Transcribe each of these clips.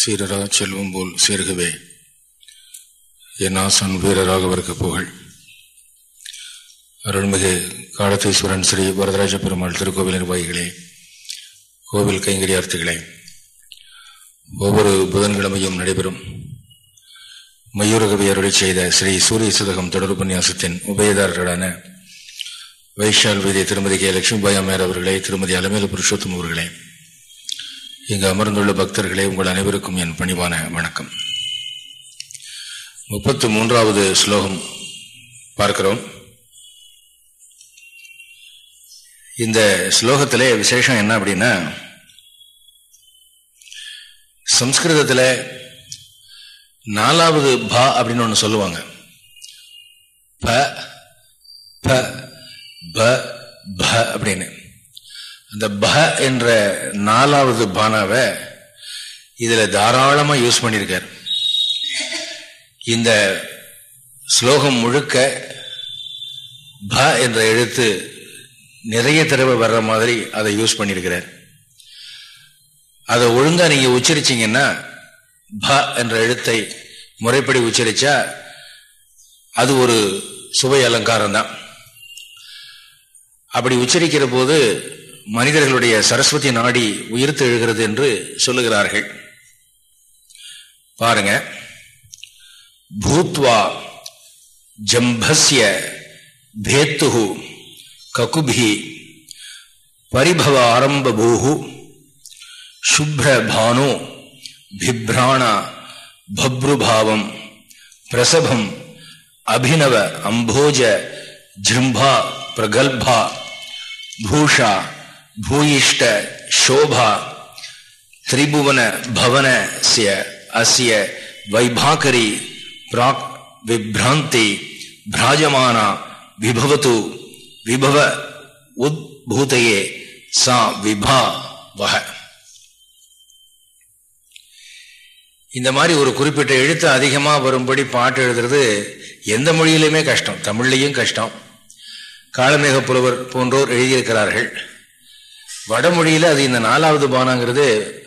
சீரரா செல்வம் போல் சேர்கவே என் ஆசான் வீரராகவருக்கு புகழ். அருள்மிகு காலத்தீஸ்வரன் ஸ்ரீ வரதராஜ பெருமாள் திருக்கோவில் நிர்வாகிகளே கோவில் கைங்கரியார்த்திகளே ஒவ்வொரு புதன்கிழமையும் நடைபெறும் மயூரகவி அருளை செய்த ஸ்ரீ சூரிய சுதகம் தொடர் உபன்யாசத்தின் உபயதாரர்களான வைஷால் வீதி திருமதி கே. லட்சுமிபாய் அம்மையார் அவர்களே திருமதி அலமேல புருஷோத்தம் அவர்களே இங்கு அமர்ந்துள்ள பக்தர்களே உங்கள் அனைவருக்கும் என் பணிவான வணக்கம். முப்பத்து மூன்றாவது ஸ்லோகம் பார்க்கிறோம். இந்த ஸ்லோகத்திலே விசேஷம் என்ன அப்படின்னா சம்ஸ்கிருதத்தில் நாலாவது ப அப்படின்னு ஒன்று சொல்லுவாங்க. ப ப ப ப அப்படின்னு. அந்த ப என்ற நாலாவது பானாவை இதில் தாராளமாக யூஸ் பண்ணியிருக்கார் இந்த ஸ்லோகம் முழுக்க ப என்ற எழுத்து நிறைய தடவை வர்ற மாதிரி அதை யூஸ் பண்ணியிருக்கிறார் அதை ஒழுங்கா நீங்கள் உச்சரிச்சீங்கன்னா ப என்ற எழுத்தை முறைப்படி உச்சரிச்சா அது ஒரு சுவை அலங்காரம் தான் அப்படி உச்சரிக்கிற போது மனிதர்களுடைய சரஸ்வதி நாடி உயிர்த்து எழுகிறது என்று சொல்லுகிறார்கள். பாருங்க. பூத்வா ஜம்பஸ்ய பேத்துகு ககுபி பரிபவ ஆரம்ப பூஹு சுப்ர பானு பிப்ராண பப்ருபாவம் பிரசபம் அபினவ அம்போஜ ஜிம்பா பிரகல்பா பூஷா பூயிஷ்ட சோபா திரிபுவன பவன அசிய வைபாகரி பிராக் விப்ராந்தி பிராஜமானா விபவத்து விபவ உத்பூதையே சா விபா வக இந்த மாதிரி ஒரு குறிப்பிட்ட எழுத்து அதிகமாக வரும்படி பாட்டு எழுதுறது எந்த மொழியிலுமே கஷ்டம் தமிழ்லையும் கஷ்டம். காலமேக புலவர் போன்றோர் எழுதியிருக்கிறார்கள். வடமொழியில அது இந்த நாலாவது பானங்கிறது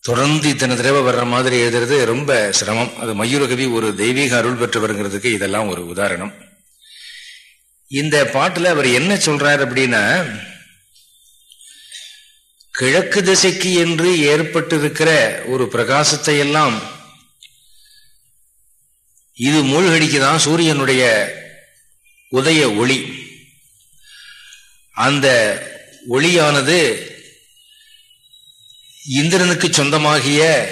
தொடர்ந்து இத்தனை தடவை வர்ற மாதிரி எழுதுறது ரொம்ப சிரமம். அது மயூரகவி ஒரு தெய்வீக அருள் பெற்றவருங்கிறதுக்கு இதெல்லாம் ஒரு உதாரணம். இந்த பாட்டில் அவர் என்ன சொல்றார் அப்படின்னா கிழக்கு திசைக்கு என்று ஏற்பட்டிருக்கிற ஒரு பிரகாசத்தை எல்லாம் இது மூழ்கடிக்குதான் சூரியனுடைய உதய ஒளி. அந்த ஒளியானது இந்திரனுக்கு சொந்தமாகிய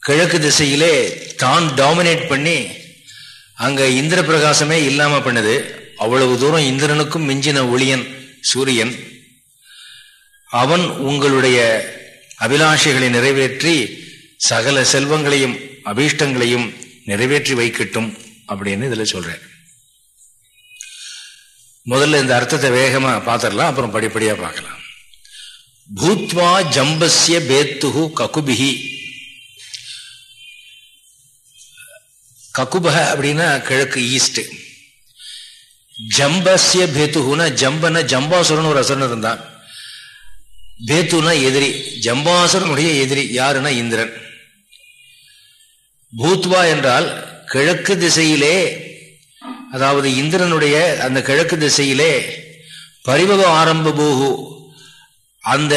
கிழக்கு திசையிலே தான் டாமினேட் பண்ணி அங்க இந்திர பிரகாசமே இல்லாம பண்ணுது. அவ்வளவு தூரம் இந்திரனுக்கும் மிஞ்சின ஒளியன் சூரியன். அவன் உங்களுடைய அபிலாஷைகளை நிறைவேற்றி சகல செல்வங்களையும் அபீஷ்டங்களையும் நிறைவேற்றி வைக்கட்டும் அப்படின்னு இதுல சொல்றேன் முதல்ல இந்த அர்த்தத்தை வேகமா பார்த்துடலாம் அப்புறம் படிப்படியா பார்க்கலாம். பூத்வா ஜம்பஸ்ய பேத்துகு ககுபிகி ககுபக அப்படின்னா கிழக்கு ஈஸ்ட். ஜம்பஸ்ய பேத்துகுனா ஜம்பன ஜம்பாசுரன் ஒரு அசுரன் இருந்தான். பேத்துனா எதிரி ஜம்பாசுரனுடைய எதிரி யாருன்னா இந்திரன். பூத்வா என்றால் கிழக்கு திசையிலே அதாவது இந்திரனுடைய அந்த கிழக்கு திசையிலே பரிபவ ஆரம்ப பூகு. அந்த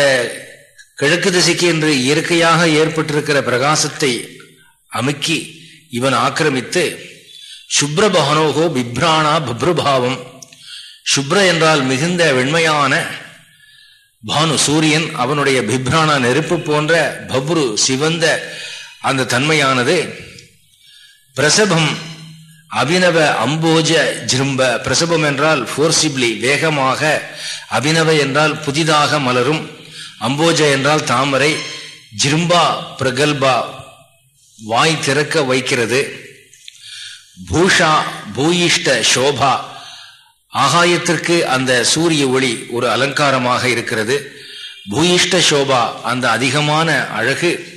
கிழக்கு திசைக்கு என்று இயற்கையாக ஏற்பட்டிருக்கிற பிரகாசத்தை அமுக்கி இவன் ஆக்கிரமித்து சுப்ரபகனோகோ பிப்ராணா பப்ருபாவம். சுப்ர என்றால் மிகுந்த வெண்மையான பானு சூரியன் அவனுடைய பிப்ராணா நெருப்பு போன்ற பப்ரு சிவந்த அந்த தன்மையானது. பிரசபம் அபினவ அம்போஜ ஜிரும்ப பிரசபம் என்றால் போர்சிப்லி வேகமாக அபினவ என்றால் புதிதாக மலரும். அம்போஜ என்றால் தாமரை ஜிரும்பா பிரகல்பா வாய் திறக்க வைக்கிறது. பூஷா பூயிஷ்ட சோபா ஆகாயத்திற்கு அந்த சூரிய ஒளி ஒரு அலங்காரமாக இருக்கிறது. பூயிஷ்ட சோபா அந்த அதிகமான அழகு.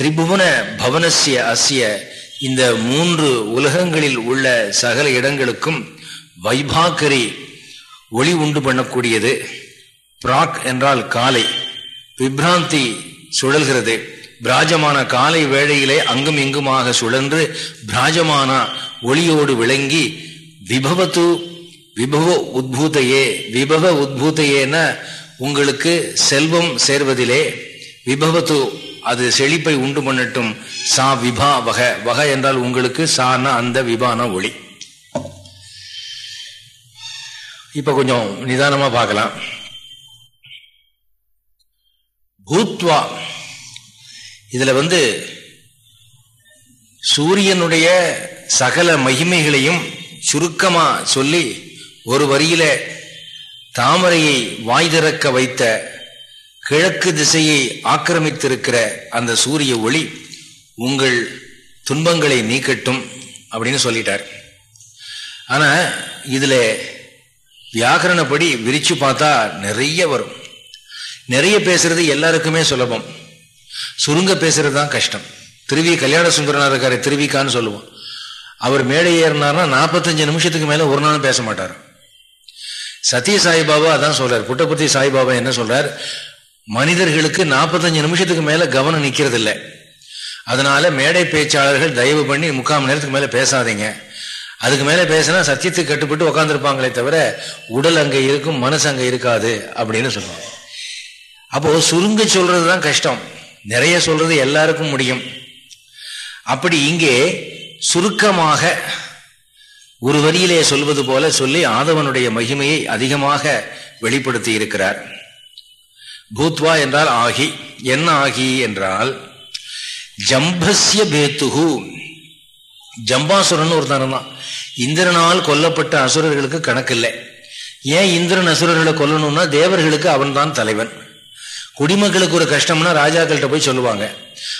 திரிபுவன பவனசிய அசிய இந்த மூன்று உலகங்களில் உள்ள சகல இடங்களுக்கும் வைபாக்கரி ஒளி உண்டு பண்ணக்கூடியது. பிராக் என்றால் காலை. விப்ராந்தி சுழல்கிறது. பிராஜமான காலை வேளையிலே அங்கும் இங்குமாக சுழன்று பிராஜமான ஒளியோடு விளங்கி விபவத்து விபவ உத்பூத்தையே விபவ உத்பூதையேன உங்களுக்கு செல்வம் சேர்வதிலே விபவத்து அது செழிப்பை உண்டு பண்ணட்டும். சா விபா வக. வக என்றால் உங்களுக்கு சான அந்த விபான ஒளி. இப்ப கொஞ்சம் நிதானமா பார்க்கலாம். பூத்வா. இதுல வந்து சூரியனுடைய சகல மகிமைகளையும் சுருக்கமா சொல்லி ஒரு வரியில தாமரையை வாய் திறக்க வைத்த கிழக்கு திசையை ஆக்கிரமித்திருக்கிற அந்த சூரிய ஒளி உங்கள் துன்பங்களை நீக்கட்டும் அப்படின்னு சொல்லிட்டார். ஆனா இதுல வியாகரணப்படி விரிச்சு பார்த்தா நிறைய வரும். நிறைய பேசுறது எல்லாருக்குமே சுலபம். சுருங்க பேசுறது தான் கஷ்டம். திருவி கல்யாண சுந்தரனா இருக்காரு திருவிக்கான்னு சொல்லுவோம். அவர் மேடை ஏறினார்னா நாற்பத்தஞ்சு நிமிஷத்துக்கு மேல ஒரு நாளும் பேச மாட்டார். சத்ய சாய்பாபா அதான் சொல்றார். புட்டபுத்தி சாய்பாபா என்ன சொல்றார்? மனிதர்களுக்கு நாற்பத்தஞ்சு நிமிஷத்துக்கு மேல கவனம் நிக்கிறது இல்லை அதனால மேடை பேச்சாளர்கள் தயவு பண்ணி முக்கால் நேரத்துக்கு மேல பேசாதீங்க. அதுக்கு மேல பேசினா சத்தியத்துக்கு கட்டுப்பட்டு உட்காந்துருப்பாங்களே தவிர உடல் அங்க இருக்கும் மனசு அங்க இருக்காது அப்படின்னு சொல்லுவாங்க. அப்போ சுருங்க சொல்றதுதான் கஷ்டம். நிறைய சொல்றது எல்லாருக்கும் முடியும். அப்படி இங்கே சுருக்கமாக ஒரு வரியிலே சொல்வது போல சொல்லி ஆதவனுடைய மகிமையை அதிகமாக வெளிப்படுத்தி இருக்கிறார். பூத்வா என்றால் ஆகி. என்ன ஆகி என்றால் ஜம்பஸ்ய பேத்துகு. ஜம்பாசுரன் ஒருத்தன் தான். இந்திரனால் கொல்லப்பட்ட அசுரர்களுக்கு கணக்கு இல்லை ஏன் இந்திரன் அசுரர்களை கொல்லணும்னா தேவர்களுக்கு அவன்தான் தலைவன். குடிமக்களுக்கு ஒரு கஷ்டம்னா ராஜாக்கள்கிட்ட போய் சொல்லுவாங்க.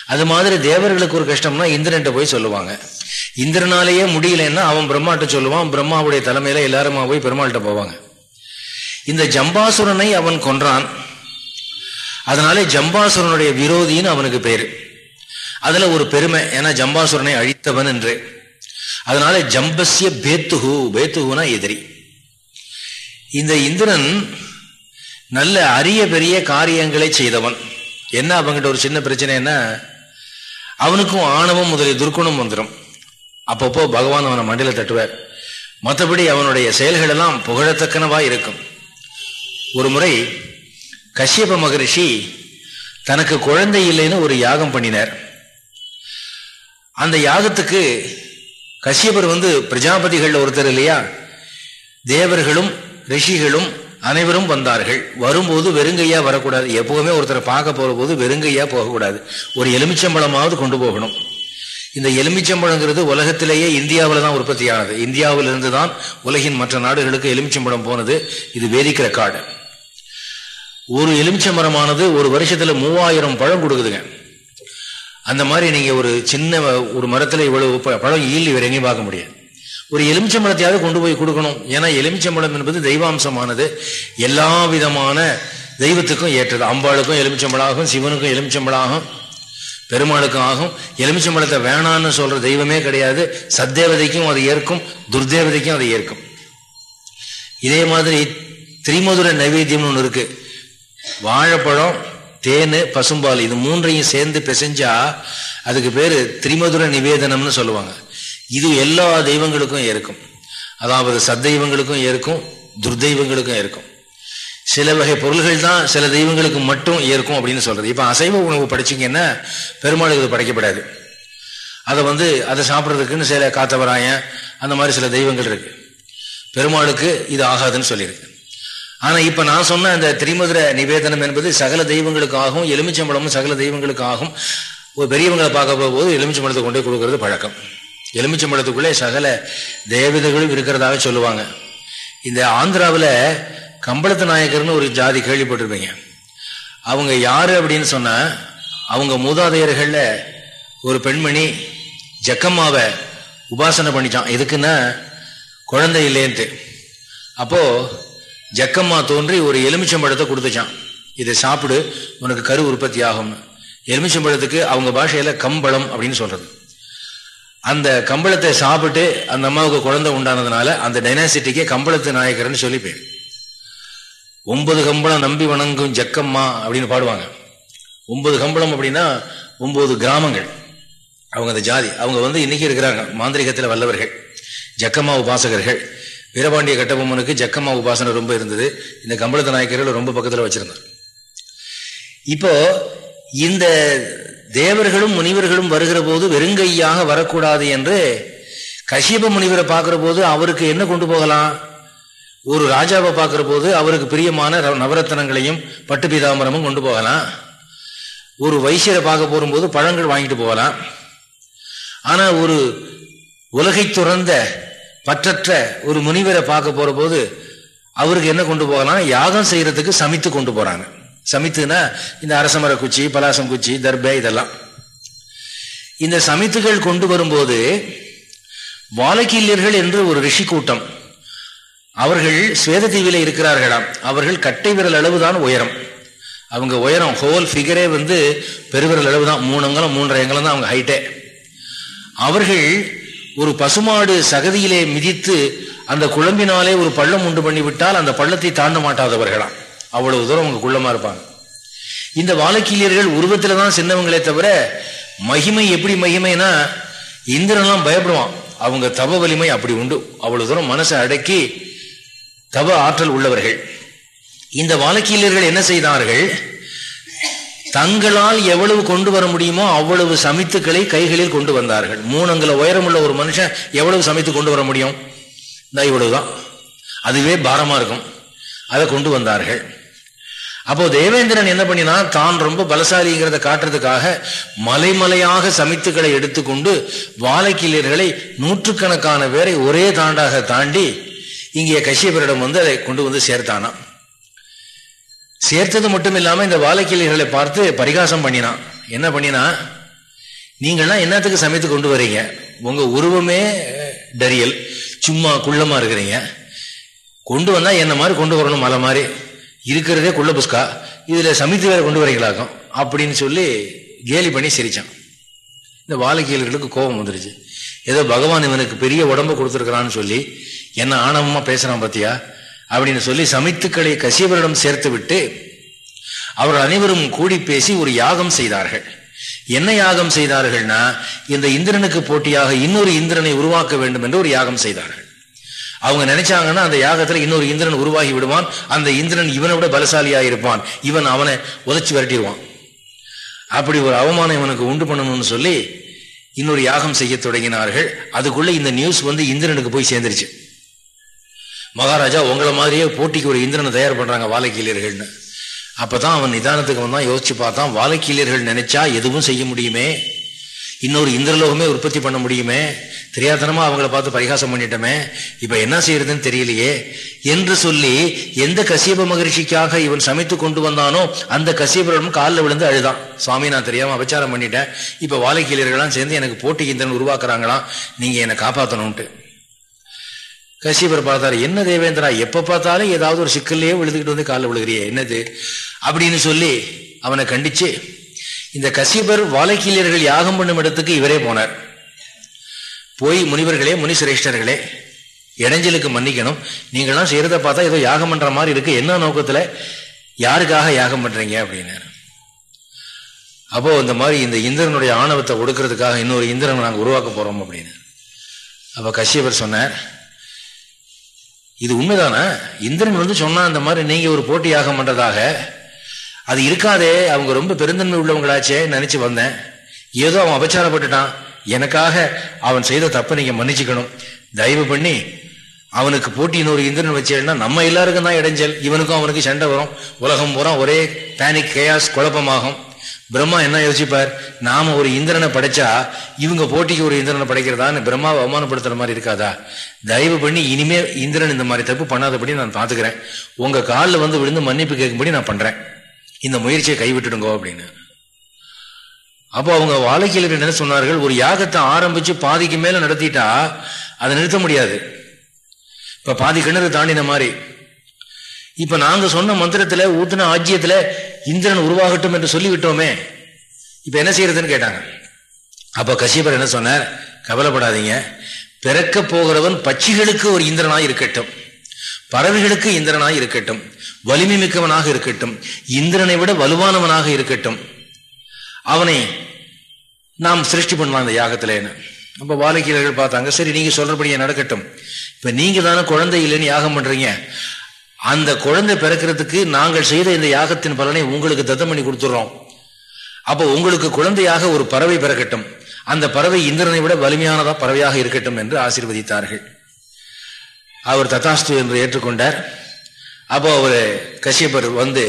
அது மாதிரி தேவர்களுக்கு ஒரு கஷ்டம்னா இந்திரன்ட்ட போய் சொல்லுவாங்க. இந்திரனாலேயே முடியலன்னா அவன் பிரம்மாட்ட சொல்லுவான். பிரம்மாவுடைய தலைமையில எல்லாருமா போய் பெருமாள்கிட்ட போவாங்க. இந்த ஜம்பாசுரனை அவன் கொன்றான். அதனாலே ஜம்பாசுரனுடைய விரோதின்னு அவனுக்கு பேரு. அதுல ஒரு பெருமை ஏன்னா ஜம்பாசுரனை அழித்தவன் என்று. அதனால ஜம்பஸ்ய பேத்துகு பேத்துகுனா எதிரி. இந்த இந்திரன் நல்ல அரிய பெரிய காரியங்களை செய்தவன். என்ன அவங்கிட்ட ஒரு சின்ன பிரச்சனைன்னா அவனுக்கும் ஆணவம் முதலிய துர்க்குணம் வந்துடும் அப்பப்போ பகவான் அவனை மண்டியில் தட்டுவார். மற்றபடி அவனுடைய செயல்கள் எல்லாம் புகழத்தக்கனவா இருக்கும். ஒரு முறை கஷ்யப மகரிஷி தனக்கு குழந்தை இல்லைன்னு ஒரு யாகம் பண்ணினார். அந்த யாகத்துக்கு கஷ்யபர் வந்து பிரஜாபதிகள் ஒருத்தர் இல்லையா? தேவர்களும் ரிஷிகளும் அனைவரும் வந்தார்கள். வரும்போது வெறுங்கையா வரக்கூடாது. எப்பவுமே ஒருத்தரை பார்க்க போற போது வெறுங்கையா போகக்கூடாது. ஒரு எலுமிச்சம்பழமாவது கொண்டு போகணும். இந்த எலுமிச்சம்பழங்கிறது உலகத்திலேயே இந்தியாவில் தான் உற்பத்தியானது. இந்தியாவிலிருந்து தான் உலகின் மற்ற நாடுகளுக்கு எலுமிச்சம்பழம் போனது. இது வேதிக் ரெக்கார்டு ஒரு எலுமிச்சம்பரமானது ஒரு வருஷத்துல மூவாயிரம் பழம் கொடுக்குதுங்க. அந்த மாதிரி நீங்க ஒரு சின்ன ஒரு மரத்துல இவ்வளவு பழம் ஈழி வேற எங்கேயும் பார்க்க முடியாது. ஒரு எலுமிச்சம்பழத்தையாவது கொண்டு போய் கொடுக்கணும். ஏன்னா எலுமிச்சம்பழம் என்பது தெய்வாம்சமானது. எல்லா விதமான தெய்வத்துக்கும் ஏற்றது. அம்பாளுக்கும் எலுமிச்சம்பழம் ஆகும் சிவனுக்கும் எலுமிச்சம்பழம் ஆகும் பெருமாளுக்கும் ஆகும். எலுமிச்சம்பழத்தை வேணான்னு சொல்ற தெய்வமே கிடையாது. சத்தேவதைக்கும் அது ஏற்கும் துர்தேவதைக்கும் அதை ஏற்கும். இதே மாதிரி திரிமதுர நைவேத்தியம்னு ஒன்று இருக்குது வாழைப்பழம் தேனு பசும்பால் இது மூன்றையும் சேர்ந்து பிசைஞ்சா அதுக்கு பேரு திரிமதுர நிவேதனம்னு சொல்லுவாங்க. இது எல்லா தெய்வங்களுக்கும் ஏற்கும். அதாவது சத்தெய்வங்களுக்கும் ஏற்கும் துர்தெய்வங்களுக்கும் ஏற்கும். சில வகை பொருள்கள் தான் சில தெய்வங்களுக்கு மட்டும் ஏற்கும் அப்படின்னு சொல்றது. இப்ப அசைவ உணவு படிச்சீங்கன்னா பெருமாளுக்கு படைக்கப்படாது. அதை வந்து அதை சாப்பிட்றதுக்குன்னு சில காத்தவராயன் அந்த மாதிரி சில தெய்வங்கள் இருக்கு. பெருமாளுக்கு இது ஆகாதுன்னு சொல்லியிருக்கு. ஆனா இப்ப நான் சொன்ன அந்த திரிமதுர நிவேதனம் என்பது சகல தெய்வங்களுக்காகவும் எலுமிச்சம்பழமும் சகல தெய்வங்களுக்காகவும் ஒரு பெரியவங்களை பார்க்க போகும்போது எலுமிச்சம்பழத்தை கொண்டே கொடுக்கறது பழக்கம். எலுமிச்சம்பழத்துக்குள்ளே சகல தேவதைகளும் இருக்கிறதாக சொல்லுவாங்க. இந்த ஆந்திராவில் கம்பளத்து நாயக்கர்னு ஒரு ஜாதி கேள்விப்பட்டிருப்பீங்க. அவங்க யாரு அப்படின்னு சொன்னா அவங்க மூதாதையர்கள்ல ஒரு பெண்மணி ஜக்கம்மாவை உபாசனை பண்ணிச்சான். எதுக்குன்னா குழந்தை இல்லைன்ட்டு. அப்போ ஜக்கம்மா தோன்றி ஒரு எலுமிச்சம்பழத்தை கொடுத்துச்சான் இதை சாப்பிடு உனக்கு கரு உற்பத்தி ஆகும்னு. எலுமிச்சம்பழத்துக்கு அவங்க பாஷையில கம்பளம் அப்படின்னு சொல்றது. அந்த கம்பளத்தை சாப்பிட்டு அந்த அம்மாவுக்கு குழந்தை உண்டானதுனால அந்த டைனாசிட்டிக்கே கம்பளத்து நாயக்கர்னு சொல்லி பேர். ஒன்பது கம்பளம் நம்பி வணங்கும் ஜக்கம்மா அப்படின்னு பாடுவாங்க. ஒன்பது கம்பளம் அப்படின்னா ஒன்பது கிராமங்கள். அவங்க அந்த ஜாதி. அவங்க வந்து இன்னைக்கு இருக்கிறாங்க. மாந்திரிகத்தில் வல்லவர்கள். ஜக்கம்மா உபாசகர்கள். வீரபாண்டிய கட்டபொம்மனுக்கு ஜக்கம்மா உபாசனை ரொம்ப இருந்தது. இந்த கம்பளத்த நாயக்கர்கள் ரொம்ப பக்கத்தில் வச்சிருந்தார். இப்போ இந்த தேவர்களும் முனிவர்களும் வருகிற போது வெறுங்கையாக வரக்கூடாது என்று கஷ்யப முனிவரை பார்க்கிற போது அவருக்கு என்ன கொண்டு போகலாம்? ஒரு ராஜாவை பார்க்கிற போது அவருக்கு பிரியமான நவரத்தனங்களையும் பட்டு பீதாம்பரமும் கொண்டு போகலாம். ஒரு வைசியரை பார்க்க போகும்போது பழங்கள் வாங்கிட்டு போகலாம். ஆனால் ஒரு உலகை துறந்த பற்றற்ற ஒரு முனிவரை பார்க்க போற போது அவருக்கு என்ன கொண்டு போகலாம் யாகம் செய்யறதுக்கு சமைத்து கொண்டு போறாங்க. சமித்துனா இந்த அரசமர குச்சி பலாசம் குச்சி தர்பே இதெல்லாம். இந்த சமித்துகள் கொண்டு வரும்போது வாலக்கீல்யர்கள் என்று ஒரு ரிஷி கூட்டம். அவர்கள் சுவேதத்தீவில இருக்கிறார்களாம். அவர்கள் கட்டை விரல் அளவுதான் உயரம். அவங்க உயரம் ஹோல் ஃபிகரே வந்து பெருவிரல் அளவு தான் மூணு அங்கலம் மூன்றரை அங்கலம் தான் அவங்க ஹைட்டே அவர்கள் ஒரு பசுமாடு சகதியிலே மிதித்து அந்த குழம்பினாலே ஒரு பள்ளம் உண்டு பண்ணிவிட்டால் அந்த பள்ளத்தை தாண்ட மாட்டாதவர்களாம். அவ்வளவு தூரம் அவங்க குள்ளமா இருப்பாங்க. இந்த வாழக்கீழியர்கள் உருவத்துல தான் சின்னவங்களே தவிர மகிமை எப்படி மகிமைனா இந்திரன்லாம் பயப்படுவான். அவங்க தவ வலிமை அப்படி உண்டு. அவ்வளவு தூரம் மனசை அடக்கி தவ ஆற்றல் உள்ளவர்கள். இந்த வாழக்கீழியர்கள் என்ன செய்தார்கள்? தங்களால் எவ்வளவு கொண்டு வர முடியுமோ அவ்வளவு சமித்துக்களை கைகளில் கொண்டு வந்தார்கள். மூணங்கள உயரமுள்ள ஒரு மனுஷன் எவ்வளவு சமைத்து கொண்டு வர முடியும்? இவ்வளவுதான். அதுவே பாரமா இருக்கும். அதை கொண்டு வந்தார்கள். அப்போ தேவேந்திரன் என்ன பண்ணினா தான் ரொம்ப பலசாலிங்கிறத காட்டுறதுக்காக மலைமலையாக சமித்துக்களை எடுத்துக்கொண்டு வாழைக்கிளியர்களை நூற்றுக்கணக்கான பேரை ஒரே தாண்டாக தாண்டி இங்கே கஷ்யபரிடம் வந்து அதை கொண்டு வந்து சேர்த்தானா சேர்த்தது மட்டும் இல்லாம இந்த வாழைக்கிளிகளை பார்த்து பரிகாசம் பண்ணினான் என்ன பண்ணினா? நீங்கள்லாம் என்னத்துக்கு சமைத்து கொண்டு வரீங்க? உங்க உருவமே டரியல். சும்மா குள்ளமா இருக்கிறீங்க. கொண்டு வந்தா என்ன மாதிரி கொண்டு வரணும் மலை மாதிரி? இருக்கிறதே குள்ள புஸ்கா. இதுல சமைத்து வேற கொண்டு வரீங்களாக்கும். அப்படின்னு சொல்லி கேலி பண்ணி சிரிச்சான். இந்த வாழைக்கீழர்களுக்கு கோபம் வந்துருச்சு. ஏதோ பகவான் இவனுக்கு பெரிய உடம்பு கொடுத்துருக்கிறான்னு சொல்லி என்ன ஆணவமா பேசுறான் பத்தியா? அப்படின்னு சொல்லி சமித்துக்களை கசியவரிடம் சேர்த்து விட்டு அவர்கள் அனைவரும் கூடி பேசி ஒரு யாகம் செய்தார்கள். என்ன யாகம் செய்தார்கள்னா இந்த இந்திரனுக்கு போட்டியாக இன்னொரு இந்திரனை உருவாக்க வேண்டும் என்று ஒரு யாகம் செய்தார்கள். அவங்க நினைச்சாங்கன்னா அந்த யாகத்துல இன்னொரு இந்திரன் உருவாகி விடுவான் அந்த இந்திரன் இவனை விட பலசாலியாக இருப்பான் இவன் அவனை உதச்சி விரட்டிடுவான். அப்படி ஒரு அவமானம் இவனுக்கு உண்டு பண்ணணும்னு சொல்லி இன்னொரு யாகம் செய்ய தொடங்கினார்கள். அதுக்குள்ள இந்த நியூஸ் வந்து இந்திரனுக்கு போய் சேர்ந்துருச்சு. மகாராஜா உங்களை மாதிரியே போட்டிக்கு ஒரு இந்திரனை தயார் பண்றாங்க அப்போ அப்பதான் அவன் நிதானத்துக்கு வந்தான் யோசிச்சு பார்த்தான் வாழைக்கீழியர்கள் நினைச்சா எதுவும் செய்ய முடியுமே? இன்னொரு இந்திரலோகமே உற்பத்தி பண்ண முடியுமே? தெரியாதனமா அவங்கள பார்த்து பரிகாசம் பண்ணிட்டோமே? இப்ப என்ன செய்யறதுன்னு தெரியலையே. என்று சொல்லி எந்த கசியப மகிழ்ச்சிக்காக இவன் சமைத்து கொண்டு வந்தானோ அந்த கசியபரிடம் காலில் விழுந்து அழுதான். சுவாமி நான் தெரியாம அபச்சாரம் பண்ணிட்டேன். இப்ப வாழைக்கீழர்கள்லாம் சேர்ந்து எனக்கு போட்டி இந்திரன் உருவாக்குறாங்களாம். நீங்க என்னை காப்பாற்றணும்ட்டு கசிபர் பார்த்தாரு என்ன தேவேந்திரா எப்ப பார்த்தாலும் ஏதாவது ஒரு சிக்கல்லையே விழுதுகிட்டு வந்து காலில் விழுகிறியே என்னது? அப்படின்னு சொல்லி அவனை கண்டிச்சு இந்த கசிபர் வாழைக்கீழர்கள் யாகம் பண்ணும் இடத்துக்கு இவரே போனார். போய் முனிவர்களே முனி சிரேஷ்டர்களே இடைஞ்சலுக்கு மன்னிக்கணும். நீங்களாம் செய்யறத பார்த்தா ஏதோ யாகம் பண்ற மாதிரி இருக்கு. என்ன நோக்கத்துல? யாருக்காக யாகம் பண்றீங்க? அப்படின்னு அப்போ இந்த மாதிரி இந்த இந்திரனுடைய ஆணவத்தை ஒடுக்கிறதுக்காக இன்னொரு இந்திரன் நாங்கள் உருவாக்க போறோம் அப்படின்னு அப்ப கஷ்யபர் சொன்னார் இது உண்மைதானே? இந்திரன் வந்து சொன்னா இந்த மாதிரி நீங்க ஒரு போட்டி யாகம் பண்றதாக. அது இருக்காதே அவங்க ரொம்ப பெருந்தன்மை உள்ளவங்களாச்சே நினைச்சு வந்தேன். ஏதோ அவன் அபச்சாரப்பட்டுட்டான். எனக்காக அவன் செய்த தப்பை நீங்க மன்னிச்சுக்கணும். தயவு பண்ணி அவனுக்கு போட்டி இன்னொரு இந்திரன் வச்சேன்னா நம்ம எல்லாருக்கும் தான் இடைஞ்சல். இவனுக்கும் அவனுக்கு சண்டை வரும். உலகம் பூரா ஒரே பேனிக் கேயாஸ் குழப்பமாகும். பிரம்மா என்ன யோசிப்பார்? நாம ஒரு இந்திரனை படைச்சா இவங்க போட்டிக்கு ஒரு இந்திரனை படைக்கிறதான்னு பிரம்மாவை அவமானப்படுத்துற மாதிரி இருக்காதா? தயவு பண்ணி இனிமே இந்திரன் இந்த மாதிரி தப்பு பண்ணாதபடி நான் பாத்துக்கிறேன். உங்க காலில் வந்து விழுந்து மன்னிப்பு கேட்கும்படி நான் பண்றேன். இந்த முயற்சியை கைவிட்டுடுங்கோ அப்படின்னு. அப்போ அவங்க வாழ்க்கையில் என்ன சொன்னார்கள்? ஒரு யாகத்தை ஆரம்பிச்சு பாதிக்கு மேல நடத்திட்டா அதை நிறுத்த முடியாது. இப்ப பாதி கிணறு தாண்டின மாதிரி. இப்ப நாங்க சொன்ன மந்திரத்துல ஊத்துன ஆஜ்யத்துல இந்திரன் உருவாகட்டும் என்று சொல்லிவிட்டோமே. இப்ப என்ன செய்யறதுன்னு கேட்டாங்க. அப்ப கசிபர் என்ன சொன்னார்? கவலைப்படாதீங்க. பிறக்க போகிறவன் பட்சிகளுக்கு ஒரு இந்திரனாய் இருக்கட்டும். பறவைகளுக்கு இந்திரனாய் இருக்கட்டும். வலிமை மிக்கவனாக இருக்கட்டும். இந்திரனை விட வலுவானவனாக இருக்கட்டும். அவனை நாம் சிருஷ்டி பண்ணலாம் அந்த யாகத்திலேன்னு அப்ப வாலக்கியர்கள் பார்த்தாங்க சரி நீங்க சொல்றபடியே நடக்கட்டும். இப்ப நீங்க தானே குழந்தை இல்லைன்னு யாகம் பண்றீங்க. அந்த குழந்தை பிறக்கிறதுக்கு நாங்கள் செய்த இந்த யாகத்தின் பலனை உங்களுக்கு தத்தம் பண்ணி கொடுத்துடுறோம் அப்போ உங்களுக்கு குழந்தையாக ஒரு பறவை பிறக்கட்டும். அந்த பறவை இந்திரனை விட வலிமையானதா பறவையாக இருக்கட்டும் என்று ஆசீர்வதித்தார்கள். அவர் தத்தாஸ்து என்று ஏற்றுக்கொண்டார். அப்போ அவர் கஷ்யப்பர் வந்து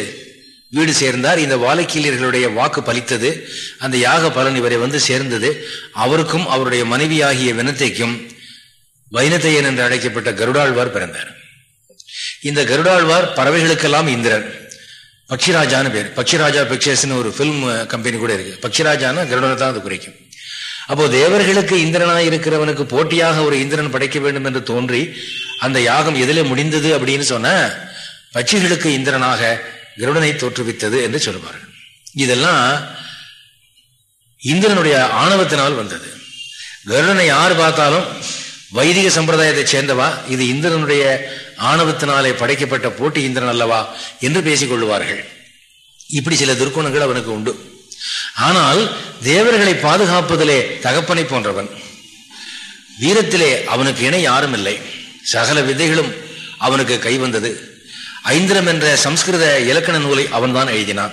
வீடு சேர்ந்தார். இந்த வாழைக்கீழியர்களுடைய வாக்கு பலித்தது. அந்த யாக பலன் இவரை வந்து சேர்ந்தது. அவருக்கும் அவருடைய மனைவியாகிய வினத்தைக்கும் வைனத்தையன் என்று அழைக்கப்பட்ட கருடாழ்வார் பிறந்தார். இந்த கருடாழ்வார் பறவைகளுக்கெல்லாம் இந்திரன். பக்ஷிராஜான்னு பேர். பக்ஷிராஜா பிக்சர்ஸ்னு ஒரு ஃபிலிம் கம்பெனி கூட இருக்கு. பக்ஷிராஜான்னு கருடனை தான் அது குறைக்கும். அப்போ தேவர்களுக்கு இந்திரனாய் இருக்கிறவனுக்கு போட்டியாக ஒரு இந்திரன் படைக்க வேண்டும் என்று தோன்றி அந்த யாகம் எதிலே முடிந்தது அப்படின்னு சொன்ன பட்சிகளுக்கு இந்திரனாக கருடனை தோற்றுவித்தது என்று சொல்லுவார்கள் இதெல்லாம் இந்திரனுடைய ஆணவத்தினால் வந்தது. கருடனை யார் பார்த்தாலும் வைதிக சம்பிரதாயத்தை சேர்ந்தவா? இது இந்திரனுடைய ஆணவத்தினாலே படைக்கப்பட்ட போட்டி இந்திரன் அல்லவா என்று பேசிக் கொள்வார்கள் இப்படி சில துர்க்குணங்கள் அவனுக்கு உண்டு. ஆனால் தேவர்களை பாதுகாப்பதிலே தகப்பனை போன்றவன். வீரத்திலே அவனுக்கு இணை யாரும் இல்லை சகல விதைகளும் அவனுக்கு கைவந்தது ஐந்திரம் என்ற சம்ஸ்கிருத இலக்கண நூலை அவன் தான் எழுதினான்.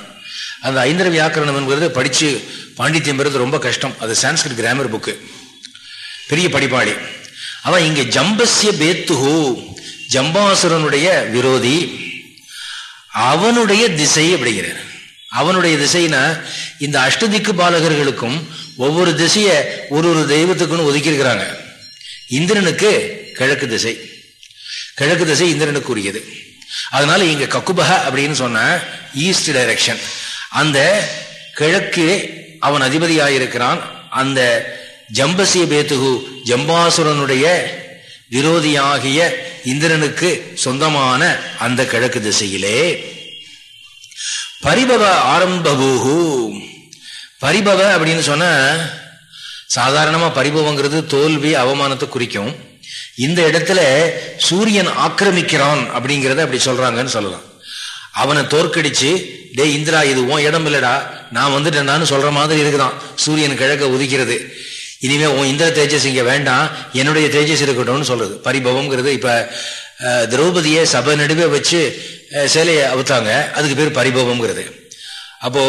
அந்த ஐந்திர வியாக்கரணம் என்பது படிச்சு பாண்டித்யம் பெறுவது ரொம்ப கஷ்டம். அது சான்ஸ்கிரிட் கிராமர் புக்கு. பெரிய படிப்பாளி. அவன் இங்கே ஜம்பஸ்ய பேத்துஹு. ஜம்பாசுரனுடைய விரோதி அவனுடைய திசை அப்படிங்கிறார் அவனுடைய திசைனா இந்த அஷ்டதிக்கு பாலகர்களுக்கும் ஒவ்வொரு திசைய ஒரு ஒரு தெய்வத்துக்குன்னு ஒதுக்கியிருக்கிறாங்க. இந்திரனுக்கு கிழக்கு திசை. கிழக்கு திசை இந்திரனுக்கு உரியது. அதனால இங்க கக்குபக அப்படின்னு சொன்ன ஈஸ்ட் டைரக்ஷன் அந்த கிழக்கு அவன் அதிபதியாயிருக்கிறான். அந்த ஜம்பசிய பேத்துகு ஜம்பாசுரனுடைய விரோதியாகிய இந்திரனுக்கு சொந்தமான அந்த கிழக்கு திசையிலே. பரிபவ ஆரம்பபூகு. பரிபவ அப்படின்னு சொன்ன சாதாரணமா பரிபவங்கிறது தோல்வி அவமானத்தை குறிக்கும். இந்த இடத்துல சூரியன் ஆக்கிரமிக்கிறான் அப்படிங்கிறத அப்படி சொல்றாங்கன்னு சொல்லலாம். அவனை தோற்கடிச்சு டே இந்திரா இது உன் இடம் இல்லடா. நான் வந்துட்டேன்டான்னு சொல்ற மாதிரி இருக்குதான். சூரியன் கிழக்க உதிக்கிறது. இனிமே உன் இந்திர தேஜஸ் இங்க வேண்டாம் என்னுடைய தேஜஸ் இருக்கட்டும்னு சொல்றது. பரிபவம்ங்கிறது இப்ப திரௌபதியை சபை நடுவே வச்சு சேலையை அவுத்தாங்க. அதுக்கு பேர் பரிபவம்ங்கிறது. அப்போ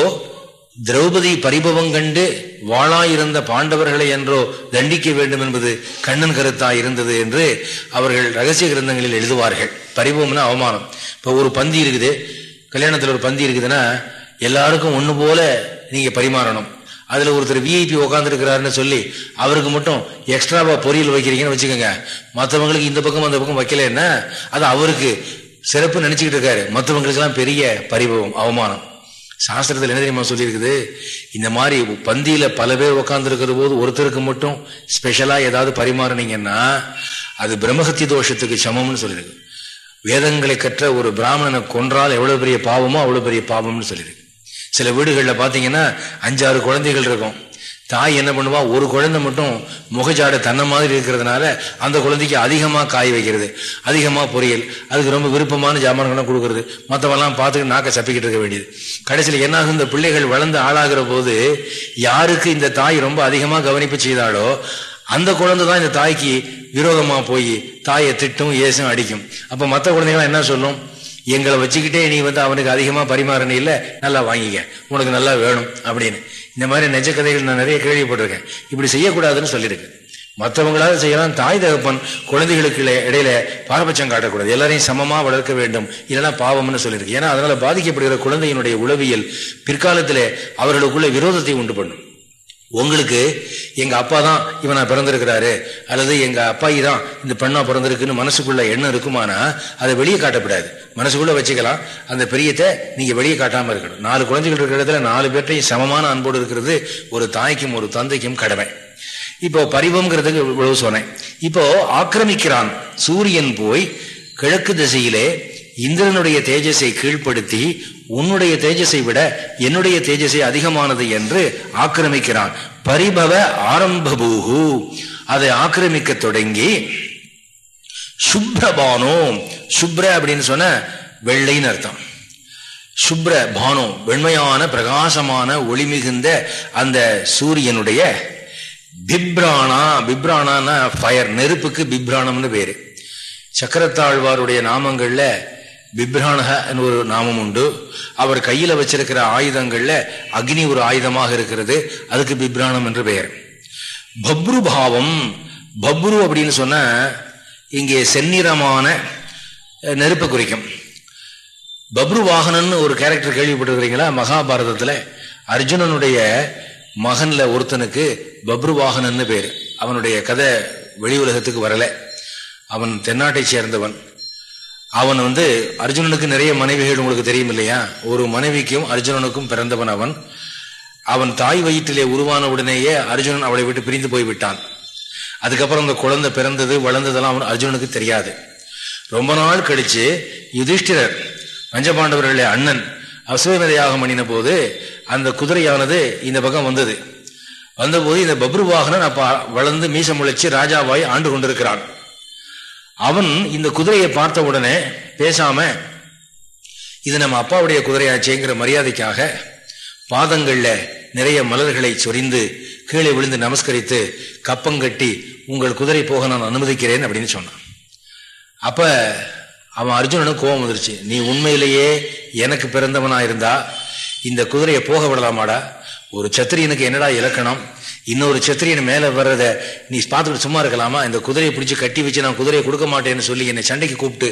திரௌபதி பரிபவம் கண்டு வாழாயிருந்த பாண்டவர்களை என்றோ தண்டிக்க வேண்டும் என்பது கண்ணன் கருத்தா இருந்தது என்று அவர்கள் ரகசிய கிரந்தங்களில் எழுதுவார்கள். பரிபவம்னா அவமானம். இப்போ ஒரு பந்தி இருக்குது. கல்யாணத்தில் ஒரு பந்தி இருக்குதுன்னா எல்லாருக்கும் ஒன்று போல நீங்கள் பரிமாறணும். அதில் ஒருத்தர் விஐபி உட்காந்துருக்கிறாருன்னு சொல்லி அவருக்கு மட்டும் எக்ஸ்ட்ராவாக பொரியல் வைக்கிறீங்கன்னு வச்சுக்கோங்க. மற்றவங்களுக்கு இந்த பக்கம் அந்த பக்கம் வைக்கலன்னா அது அவருக்கு சிறப்பு நினச்சிக்கிட்டு இருக்காரு. மற்றவங்களுக்கெல்லாம் பெரிய பரிபவம் அவமானம். சாஸ்திரத்தில் என்ன தெரியுமா சொல்லியிருக்குது? இந்த மாதிரி பந்தியில் பல பேர் உட்காந்துருக்கிற போது ஒருத்தருக்கு மட்டும் ஸ்பெஷலாக ஏதாவது பரிமாறினீங்கன்னா அது பிரம்மஹத்தி தோஷத்துக்கு சமம்னு சொல்லியிருக்கு. வேதங்களை கற்ற ஒரு பிராமணனை கொன்றால் எவ்வளோ பெரிய பாவமோ அவ்வளோ பெரிய பாவம்னு சொல்லியிருக்கு. சில வீடுகளில் பார்த்தீங்கன்னா அஞ்சாறு குழந்தைகள் இருக்கும். தாய் என்ன பண்ணுவா? ஒரு குழந்தை மட்டும் முகஜாடை தன்னை மாதிரி இருக்கிறதுனால அந்த குழந்தைக்கு அதிகமாக காய் வைக்கிறது அதிகமாக பொரியல் அதுக்கு ரொம்ப விருப்பமான ஜாமான்கள்லாம் கொடுக்கறது மற்றவெல்லாம் பார்த்துட்டு நாக்க சப்பிக்கிட்டு இருக்க வேண்டியது. கடைசியில் என்ன இந்த பிள்ளைகள் வளர்ந்து ஆளாகிற போது யாருக்கு இந்த தாய் ரொம்ப அதிகமாக கவனிப்பு செய்தாலோ அந்த குழந்தை தான் இந்த தாய்க்கு விரோதமாக போய் தாயை திட்டும் ஏசும் அடிக்கும். அப்போ மற்ற குழந்தைகளாம் என்ன சொல்லும்? எங்களை வச்சுக்கிட்டே நீ வந்து அவனுக்கு அதிகமா பரிமாறணும் இல்லை நல்லா வாங்கிக்க. உனக்கு நல்லா வேணும் அப்படின்னு. இந்த மாதிரி நெஜ கதைகள் நான் நிறைய கேள்விப்பட்டிருக்கேன். இப்படி செய்யக்கூடாதுன்னு சொல்லியிருக்கேன் மற்றவங்களாவது செய்யலாம். தாய் தகப்பன் குழந்தைகளுக்கு இடையில பாரபட்சம் காட்டக்கூடாது. எல்லாரையும் சமமா வளர்க்க வேண்டும். இல்லைன்னா பாவம்னு சொல்லியிருக்கு. ஏன்னா அதனால பாதிக்கப்படுகிற குழந்தையினுடைய உளவியல் பிற்காலத்தில் அவர்களுக்குள்ள விரோதத்தை உண்டு பண்ணும். உங்களுக்கு எங்கள் அப்பா தான் இவனை பிறந்திருக்கிறாரு அல்லது எங்கள் அப்பாயி தான் இந்த பெண்ணா பிறந்திருக்குன்னு மனசுக்குள்ள எண்ணம் இருக்குமானா அதை வெளியே காட்டப்படாது. மனசுக்குள்ள வச்சுக்கலாம். அந்த பெரியத்தை நீங்கள் வெளியே காட்டாமல் இருக்கணும். நாலு குழந்தைகள் இருக்கிற இடத்துல நாலு பேர்ட்டையும் சமமான அன்போடு இருக்கிறது ஒரு தாய்க்கும் ஒரு தந்தைக்கும் கடமை. இப்போ பரிவம்ங்கிறதுக்கு இவ்வளவு சொன்னேன். இப்போ ஆக்கிரமிக்கிறான். சூரியன் போய் கிழக்கு திசையிலே இந்திரனுடைய தேஜஸை கீழ்ப்படுத்தி உன்னுடைய தேஜஸை விட என்னுடைய தேஜஸை அதிகமானது என்று ஆக்கிரமிக்கிறான். பரிபவ ஆரம்பபூகு அதை ஆக்கிரமிக்க தொடங்கி சுப்ரபானோ சுப்ர அப்படின்னு சொன்ன வெள்ளைன்னு அர்த்தம். சுப்ர பானோ வெண்மையான பிரகாசமான ஒளி மிகுந்த அந்த சூரியனுடைய பிப்ராணா பிப்ராணான ஃபயர் நெருப்புக்கு பிப்ராணம்னு பேரு. சக்கரத்தாழ்வாருடைய நாமங்கள்ல பிப்ரானக என்று ஒரு நாமம் உண்டு. அவர் கையில வச்சிருக்கிற ஆயுதங்கள்ல அக்னி ஒரு ஆயுதமாக இருக்கிறது. அதுக்கு பிப்ராணம் என்று பெயர். பப்ரு பாவம். பப்ரு அப்படின்னு சொன்ன இங்கே செந்நிறமான நெருப்பை குறிக்கும். பப்ரு வாகனன் ஒரு கேரக்டர் கேள்விப்பட்டிருக்கிறீங்களா? மகாபாரதத்துல அர்ஜுனனுடைய மகன்ல ஒருத்தனுக்கு பப்ரு வாகனன்னு பேர். அவனுடைய கதை வெளி உலகத்துக்கு வரல. அவன் தென்னாட்டை சேர்ந்தவன். அவன் வந்து அர்ஜுனனுக்கு நிறைய மனைவிகள் உங்களுக்கு தெரியும் இல்லையா ஒரு மனைவிக்கும் அர்ஜுனனுக்கும் பிறந்தவன் அவன். அவன் தாய் வயிற்றிலே உருவான உடனேயே அர்ஜுனன் அவளை விட்டு பிரிந்து போய்விட்டான். அதுக்கப்புறம் அந்த குழந்தை பிறந்தது வளர்ந்ததெல்லாம் அவன் அர்ஜுனனுக்கு தெரியாது. ரொம்ப நாள் கழிச்சு யுதிஷ்டிரர் பஞ்சபாண்டவர்களே அண்ணன் அசுவமதையாக பண்ணின போது அந்த குதிரையானது இந்த பக்கம் வந்தது. வந்தபோது இந்த பப்ரு வாகனன் அப்ப வளர்ந்து மீசம் முளைச்சு ராஜாவாய் ஆண்டு கொண்டிருக்கிறான். அவன் இந்த குதிரையை பார்த்த உடனே பேசாம இது நம்ம அப்பாவுடைய குதிரையாச்சேங்கிற மரியாதைக்காக பாதங்கள்ல நிறைய மலர்களை சொரிந்து கீழே விழுந்து நமஸ்கரித்து கப்பங்கட்டி உங்கள் குதிரை போக நான் அனுமதிக்கிறேன் அப்படின்னு சொன்னான். அப்ப அவன் அர்ஜுனனுக்கு கோபம் வந்துருச்சு. நீ உண்மையிலேயே எனக்கு பிறந்தவனா இருந்தா இந்த குதிரையை போக விடலாமாடா? ஒரு சத்திரியனுக்கு என்னடா இலக்கணம்? இன்னொரு சத்திரியன் மேலே வர்றத நீ பார்த்துட்டு சும்மா இருக்கலாமா? இந்த குதிரையை பிடிச்சி கட்டி வச்சு நான் குதிரையை கொடுக்க மாட்டேன்னு சொல்லி என்னை சண்டைக்கு கூப்பிட்டு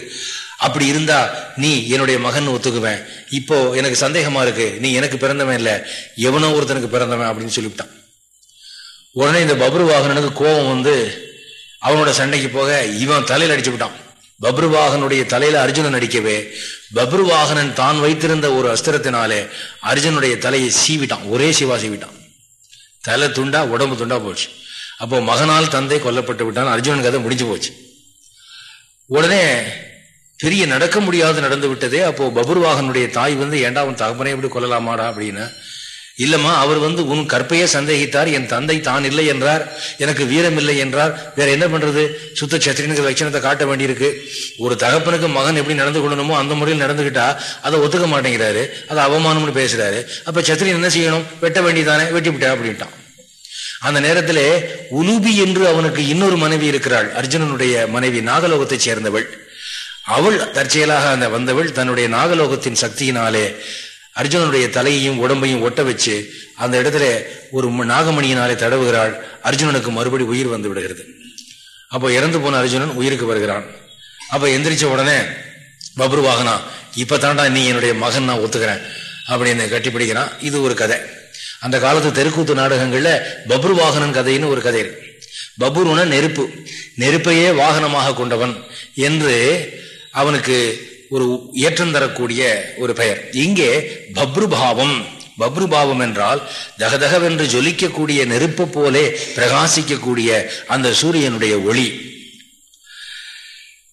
அப்படி இருந்தா நீ என்னுடைய மகன் ஒத்துக்குவேன். இப்போ எனக்கு சந்தேகமா இருக்கு. நீ எனக்கு பிறந்தவன் இல்லை. எவனோ ஒருத்தனுக்கு பிறந்தவன் அப்படின்னு சொல்லிவிட்டான். உடனே இந்த பப்ரு வாகனனுக்கு கோபம் வந்து அவனோட சண்டைக்கு போக இவன் தலையில் அடிச்சு விட்டான். பப்ருவாகனுடைய தலையில அர்ஜுனன் அடிக்கவே பப்ருவாகனன் தான் வைத்திருந்த ஒரு அஸ்திரத்தினாலே அர்ஜுனுடைய தலையை சீவிட்டான் ஒரே சிவா சீவிட்டான். தலை துண்டா உடம்பு துண்டா போச்சு. அப்போ மகனால் தந்தை கொல்லப்பட்டு விட்டான் அர்ஜுனன் கதை முடிஞ்சு போச்சு. உடனே பெரிய நடக்க முடியாது நடந்து விட்டதே அப்போ பபுர்வாகனுடைய தாய் வந்து ஏண்டா உன் தகப்பனை எப்படி கொல்லலாமாடா அப்படின்னு இல்லம்மா அவர் வந்து உன் கற்பையே சந்தேகித்தார் என் தந்தை தான் இல்லை என்றார் எனக்கு வீரம் இல்லை என்றார். வேற என்ன பண்றது? சுத்த சத்திரனுக்கு லட்சணத்தை காட்ட வேண்டியிருக்கு. ஒரு தகப்பனுக்கு மகன் எப்படி நடந்து கொள்ளணுமோ அந்த முறையில் நடந்துகிட்டா அதை ஒத்துக்க மாட்டேங்கிறாரு. அதை அவமானம்னு பேசுறாரு. அப்ப சத்திரியன் என்ன செய்யணும்? வெட்ட வேண்டியதானே? வெட்டி விட்டா அப்படின்ட்டான். அந்த நேரத்திலே உலுபி என்று அவனுக்கு இன்னொரு மனைவி இருக்கிறாள். அர்ஜுனனுடைய மனைவி நாகலோகத்தை சேர்ந்தவள். அவள் தற்செயலாக அந்த வந்தவள் தன்னுடைய நாகலோகத்தின் சக்தியினாலே அர்ஜுனனுடைய தலையையும் உடம்பையும் ஒட்ட வச்சு அந்த இடத்துல ஒரு நாகமணியினாலே தடவுகிறாள். அர்ஜுனனுக்கு மறுபடி உயிர் வந்து விடுகிறது. அப்போ இறந்து போன அர்ஜுனன் உயிருக்கு வருகிறான். அப்ப எந்திரிச்ச உடனே பப்ரு வாகனா இப்ப தாண்டா நீ என்னுடைய மகன் நான் ஒத்துக்கிறேன். அப்படின்னு கட்டிப்பிடிக்கிறான். இது ஒரு கதை. அந்த காலத்து தெருக்கூத்து நாடகங்கள்ல பப்ரு வாகனன் கதைன்னு ஒரு கதை இருக்கு. பபுருன நெருப்பு. நெருப்பையே வாகனமாக கொண்டவன் என்று அவனுக்கு ஒரு ஏற்றம் தரக்கூடிய ஒரு பெயர். இங்கே பப்ருபாவம். பப்ருபாவம் என்றால் தகதகவென்று ஜொலிக்கக்கூடிய நெருப்பு போலே பிரகாசிக்கக்கூடிய அந்த சூரியனுடைய ஒளி.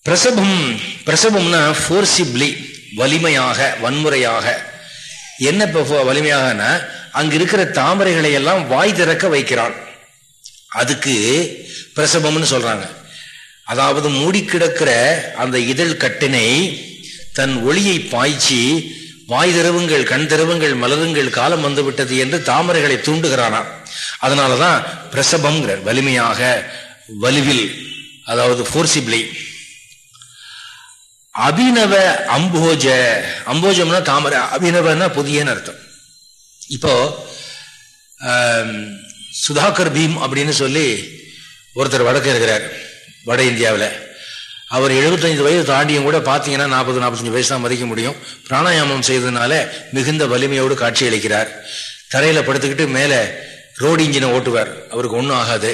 பிரசபம் பிரசபம்னா போர்சிப்லி வலிமையாக வன்முறையாக. என்ன வலிமையாகனா அங்க இருக்கிற தாமரைகளை எல்லாம் வாய் திறக்க வைக்கிறான் அதுக்கு பிரசபம்னு சொல்றாங்க. அதாவது மூடி கிடக்கிற அந்த இதழ் கட்டினை தன் ஒளியை பாய்ச்சி வாய் திரவுங்கள் கண் திரவுங்கள் மலருங்கள் காலம் வந்துவிட்டது என்று தாமரைகளை தூண்டுகிறானாம். அதனாலதான் பிரசபம்ங்கிற வலிமையாக வலுவில் அதாவது போர்சிப்ளி அபிநவ அம்போஜ அம்போஜம்னா தாமரை அபிநவன்னா புதியன்னு அர்த்தம். இப்போ சுதாகர் பீம் அப்படின்னு சொல்லி ஒருத்தர் வடக்கு இருக்கிறார் வட இந்தியாவில். அவர் எழுபத்தஞ்சு வயது தாண்டியும் கூட பார்த்தீங்கன்னா நாற்பது நாற்பத்தஞ்சு வயசு தான் மதிக்க முடியும். பிராணாயாமம் செய்ததுனால மிகுந்த வலிமையோடு காட்சி அளிக்கிறார் படுத்துக்கிட்டு மேலே ரோடு இன்ஜினை ஓட்டுவார். அவருக்கு ஒன்றும் ஆகாது.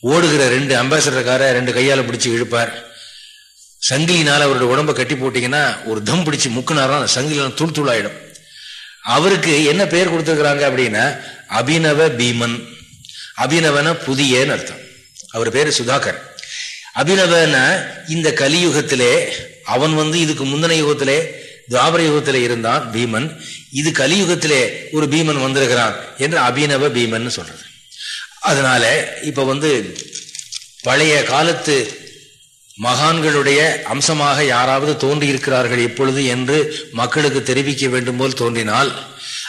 ஓடுகிற ரெண்டு அம்பாசடர்காரை ரெண்டு கையால் பிடிச்சி இழுப்பார். சங்கிலினால் அவருடைய உடம்பை கட்டி போட்டிங்கன்னா ஒரு தம் பிடிச்சி முக்குனாரா சங்கிலினா தூள் தூள் ஆயிடும் அவருக்கு என்ன பெயர் கொடுத்துருக்குறாங்க அப்படின்னா அபிநவ பீமன். அபிநவன புதியன்னு அர்த்தம். அவர் பேர் சுதாகர். அபிநவன இந்த கலியுகத்திலே அவன் வந்து இதுக்கு முந்தின யுகத்திலே துவாபர யுகத்திலே இருந்தான் பீமன். இது கலியுகத்திலே ஒரு பீமன் வந்திருக்கிறான் என்று அபிநவ பீமன் சொல்றது. அதனால இப்ப வந்து பழைய காலத்து மகான்களுடைய அம்சமாக யாராவது தோன்றி இருக்கிறார்கள் இப்பொழுது என்று மக்களுக்கு தெரிவிக்க வேண்டும் போல் தோன்றினால்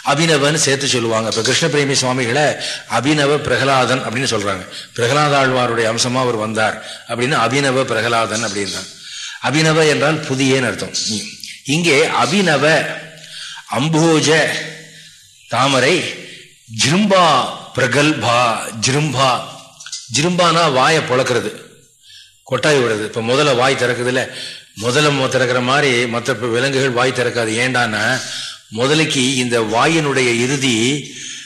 அபினவன் சேர்த்து சொல்லுவாங்க. இப்ப கிருஷ்ணபிரேமி சுவாமிகளை அபினவ பிரகலாதன் அப்படின்னு சொல்றாங்க. பிரகலாத ஆழ்வாருடைய அம்சமா அவர் வந்தார் அப்படின்னு அபினவ பிரகலாதன் அப்படின்னா அபினவ என்றால் புதியன்னு அர்த்தம். இங்கே அபினவ அம்போஜ தாமரை ஜிரும்பா பிரகல்பா ஜிரும்பா. ஜிரும்பானா வாயை பொழக்கிறது. கொட்டாய் விடுறது. இப்ப முதல்ல வாய் திறக்குதுல முதல்ல திறக்கிற மாதிரி மற்ற விலங்குகள் வாய் திறக்காது. ஏண்டான்னா முதலைக்கு இந்த வாயினுடைய இறுதி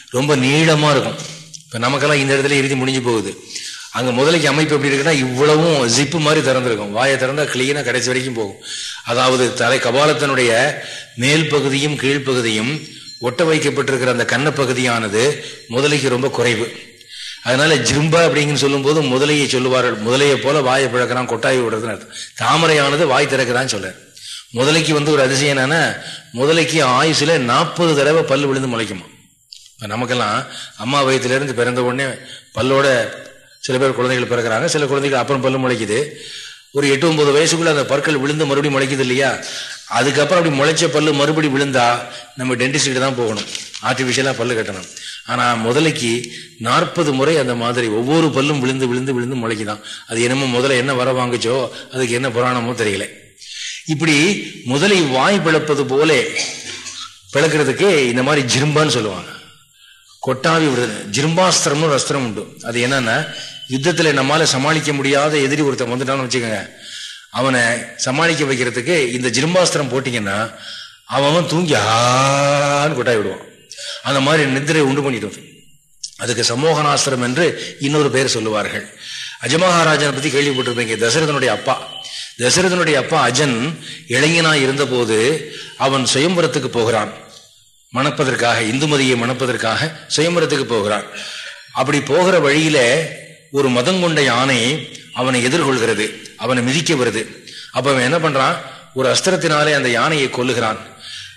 ரொம்ப நீளமா இருக்கும். இப்போ நமக்கெல்லாம் இந்த இடத்துல இறுதி முடிஞ்சு போகுது. அங்கே முதலைக்கு அமைப்பு எப்படி இருக்குன்னா இவ்வளவும் ஜிப்பு மாதிரி திறந்துருக்கும். வாயை திறந்தால் கிளீனாக கடைசி வரைக்கும் போகும். அதாவது தலை கபாலத்தினுடைய மேல் பகுதியும் கீழ்ப்பகுதியும் ஒட்ட வைக்கப்பட்டிருக்கிற அந்த கண்ணப்பகுதியானது முதலைக்கு ரொம்ப குறைவு. அதனால ஜிம்பா அப்படிங்கன்னு சொல்லும்போது முதலையை சொல்லுவார்கள். முதலையை போல வாயை பிழக்கிறான் கொட்டாய் விடுறதுன்னு அர்த்தம். தாமரையானது வாய் திறக்கிறான்னு சொல்றாரு. முதலைக்கு வந்து ஒரு அதிசயம் என்னன்னா முதலைக்கு ஆயுசுல நாற்பது தடவை பல் விழுந்து முளைக்குமா? இப்போ நமக்கெல்லாம் அம்மா வயிற்றுலேருந்து பிறந்த உடனே பல்லோட சில பேர் குழந்தைகள் பிறக்கிறாங்க சில குழந்தைகள் அப்புறம் பல்லு முளைக்குது. ஒரு எட்டு ஒன்பது வயசுக்குள்ள அந்த பற்கள் விழுந்து மறுபடியும் முளைக்குது இல்லையா? அதுக்கப்புறம் அப்படி முளைச்ச பல்லு மறுபடி விழுந்தா நம்ம டென்டிஸ்ட்டு தான் போகணும். ஆர்டிஃபிஷியலாக பல்லு கட்டணும். ஆனால் முதலைக்கு நாற்பது முறை அந்த மாதிரி ஒவ்வொரு பல்லும் விழுந்து விழுந்து விழுந்து முளைக்குதான். அது என்னமோ முதல்ல என்ன வர வாங்குச்சோ அதுக்கு என்ன புராணமோ தெரியல. இப்படி முதலை வாய் பிளப்பது போல பிளக்கிறதுக்கு இந்த மாதிரி ஜிரும்பான்னு சொல்லுவாங்க. கொட்டாவி விடுறது. ஜிரும்பாஸ்திரம்னு ஒரு அஸ்திரம் உண்டு. அது என்னன்னா யுத்தத்துல நம்மளால சமாளிக்க முடியாத எதிரி ஒருத்தன் வந்துட்டான்னு வச்சுக்கோங்க. அவனை சமாளிக்க வைக்கிறதுக்கு இந்த ஜிரும்பாஸ்திரம் போட்டிங்கன்னா அவன் தூங்கி ஆன்னு கொட்டாய் விடுவான். அந்த மாதிரி நிதிரை உண்டு பண்ணிடுவான் அதுக்கு சமோகனாஸ்திரம் என்று இன்னொரு பேர் சொல்லுவார்கள். அஜமகாராஜனை பத்தி கேள்விப்பட்டிருப்பீங்க. தசரதனுடைய அப்பா. தசரதனுடைய அப்பா அஜன் இளைஞனா இருந்தபோது அவன் சுயம்பரத்துக்கு போகிறான். மணப்பதற்காக இந்துமதியை மணப்பதற்காக சுயம்பரத்துக்கு போகிறான். அப்படி போகிற வழியில ஒரு மதம் கொண்ட யானை அவனை எதிர்கொள்கிறது அவனை மிதிக்க வருது. அப்ப அவன் என்ன பண்றான்? ஒரு அஸ்திரத்தினாலே அந்த யானையை கொல்லுகிறான்.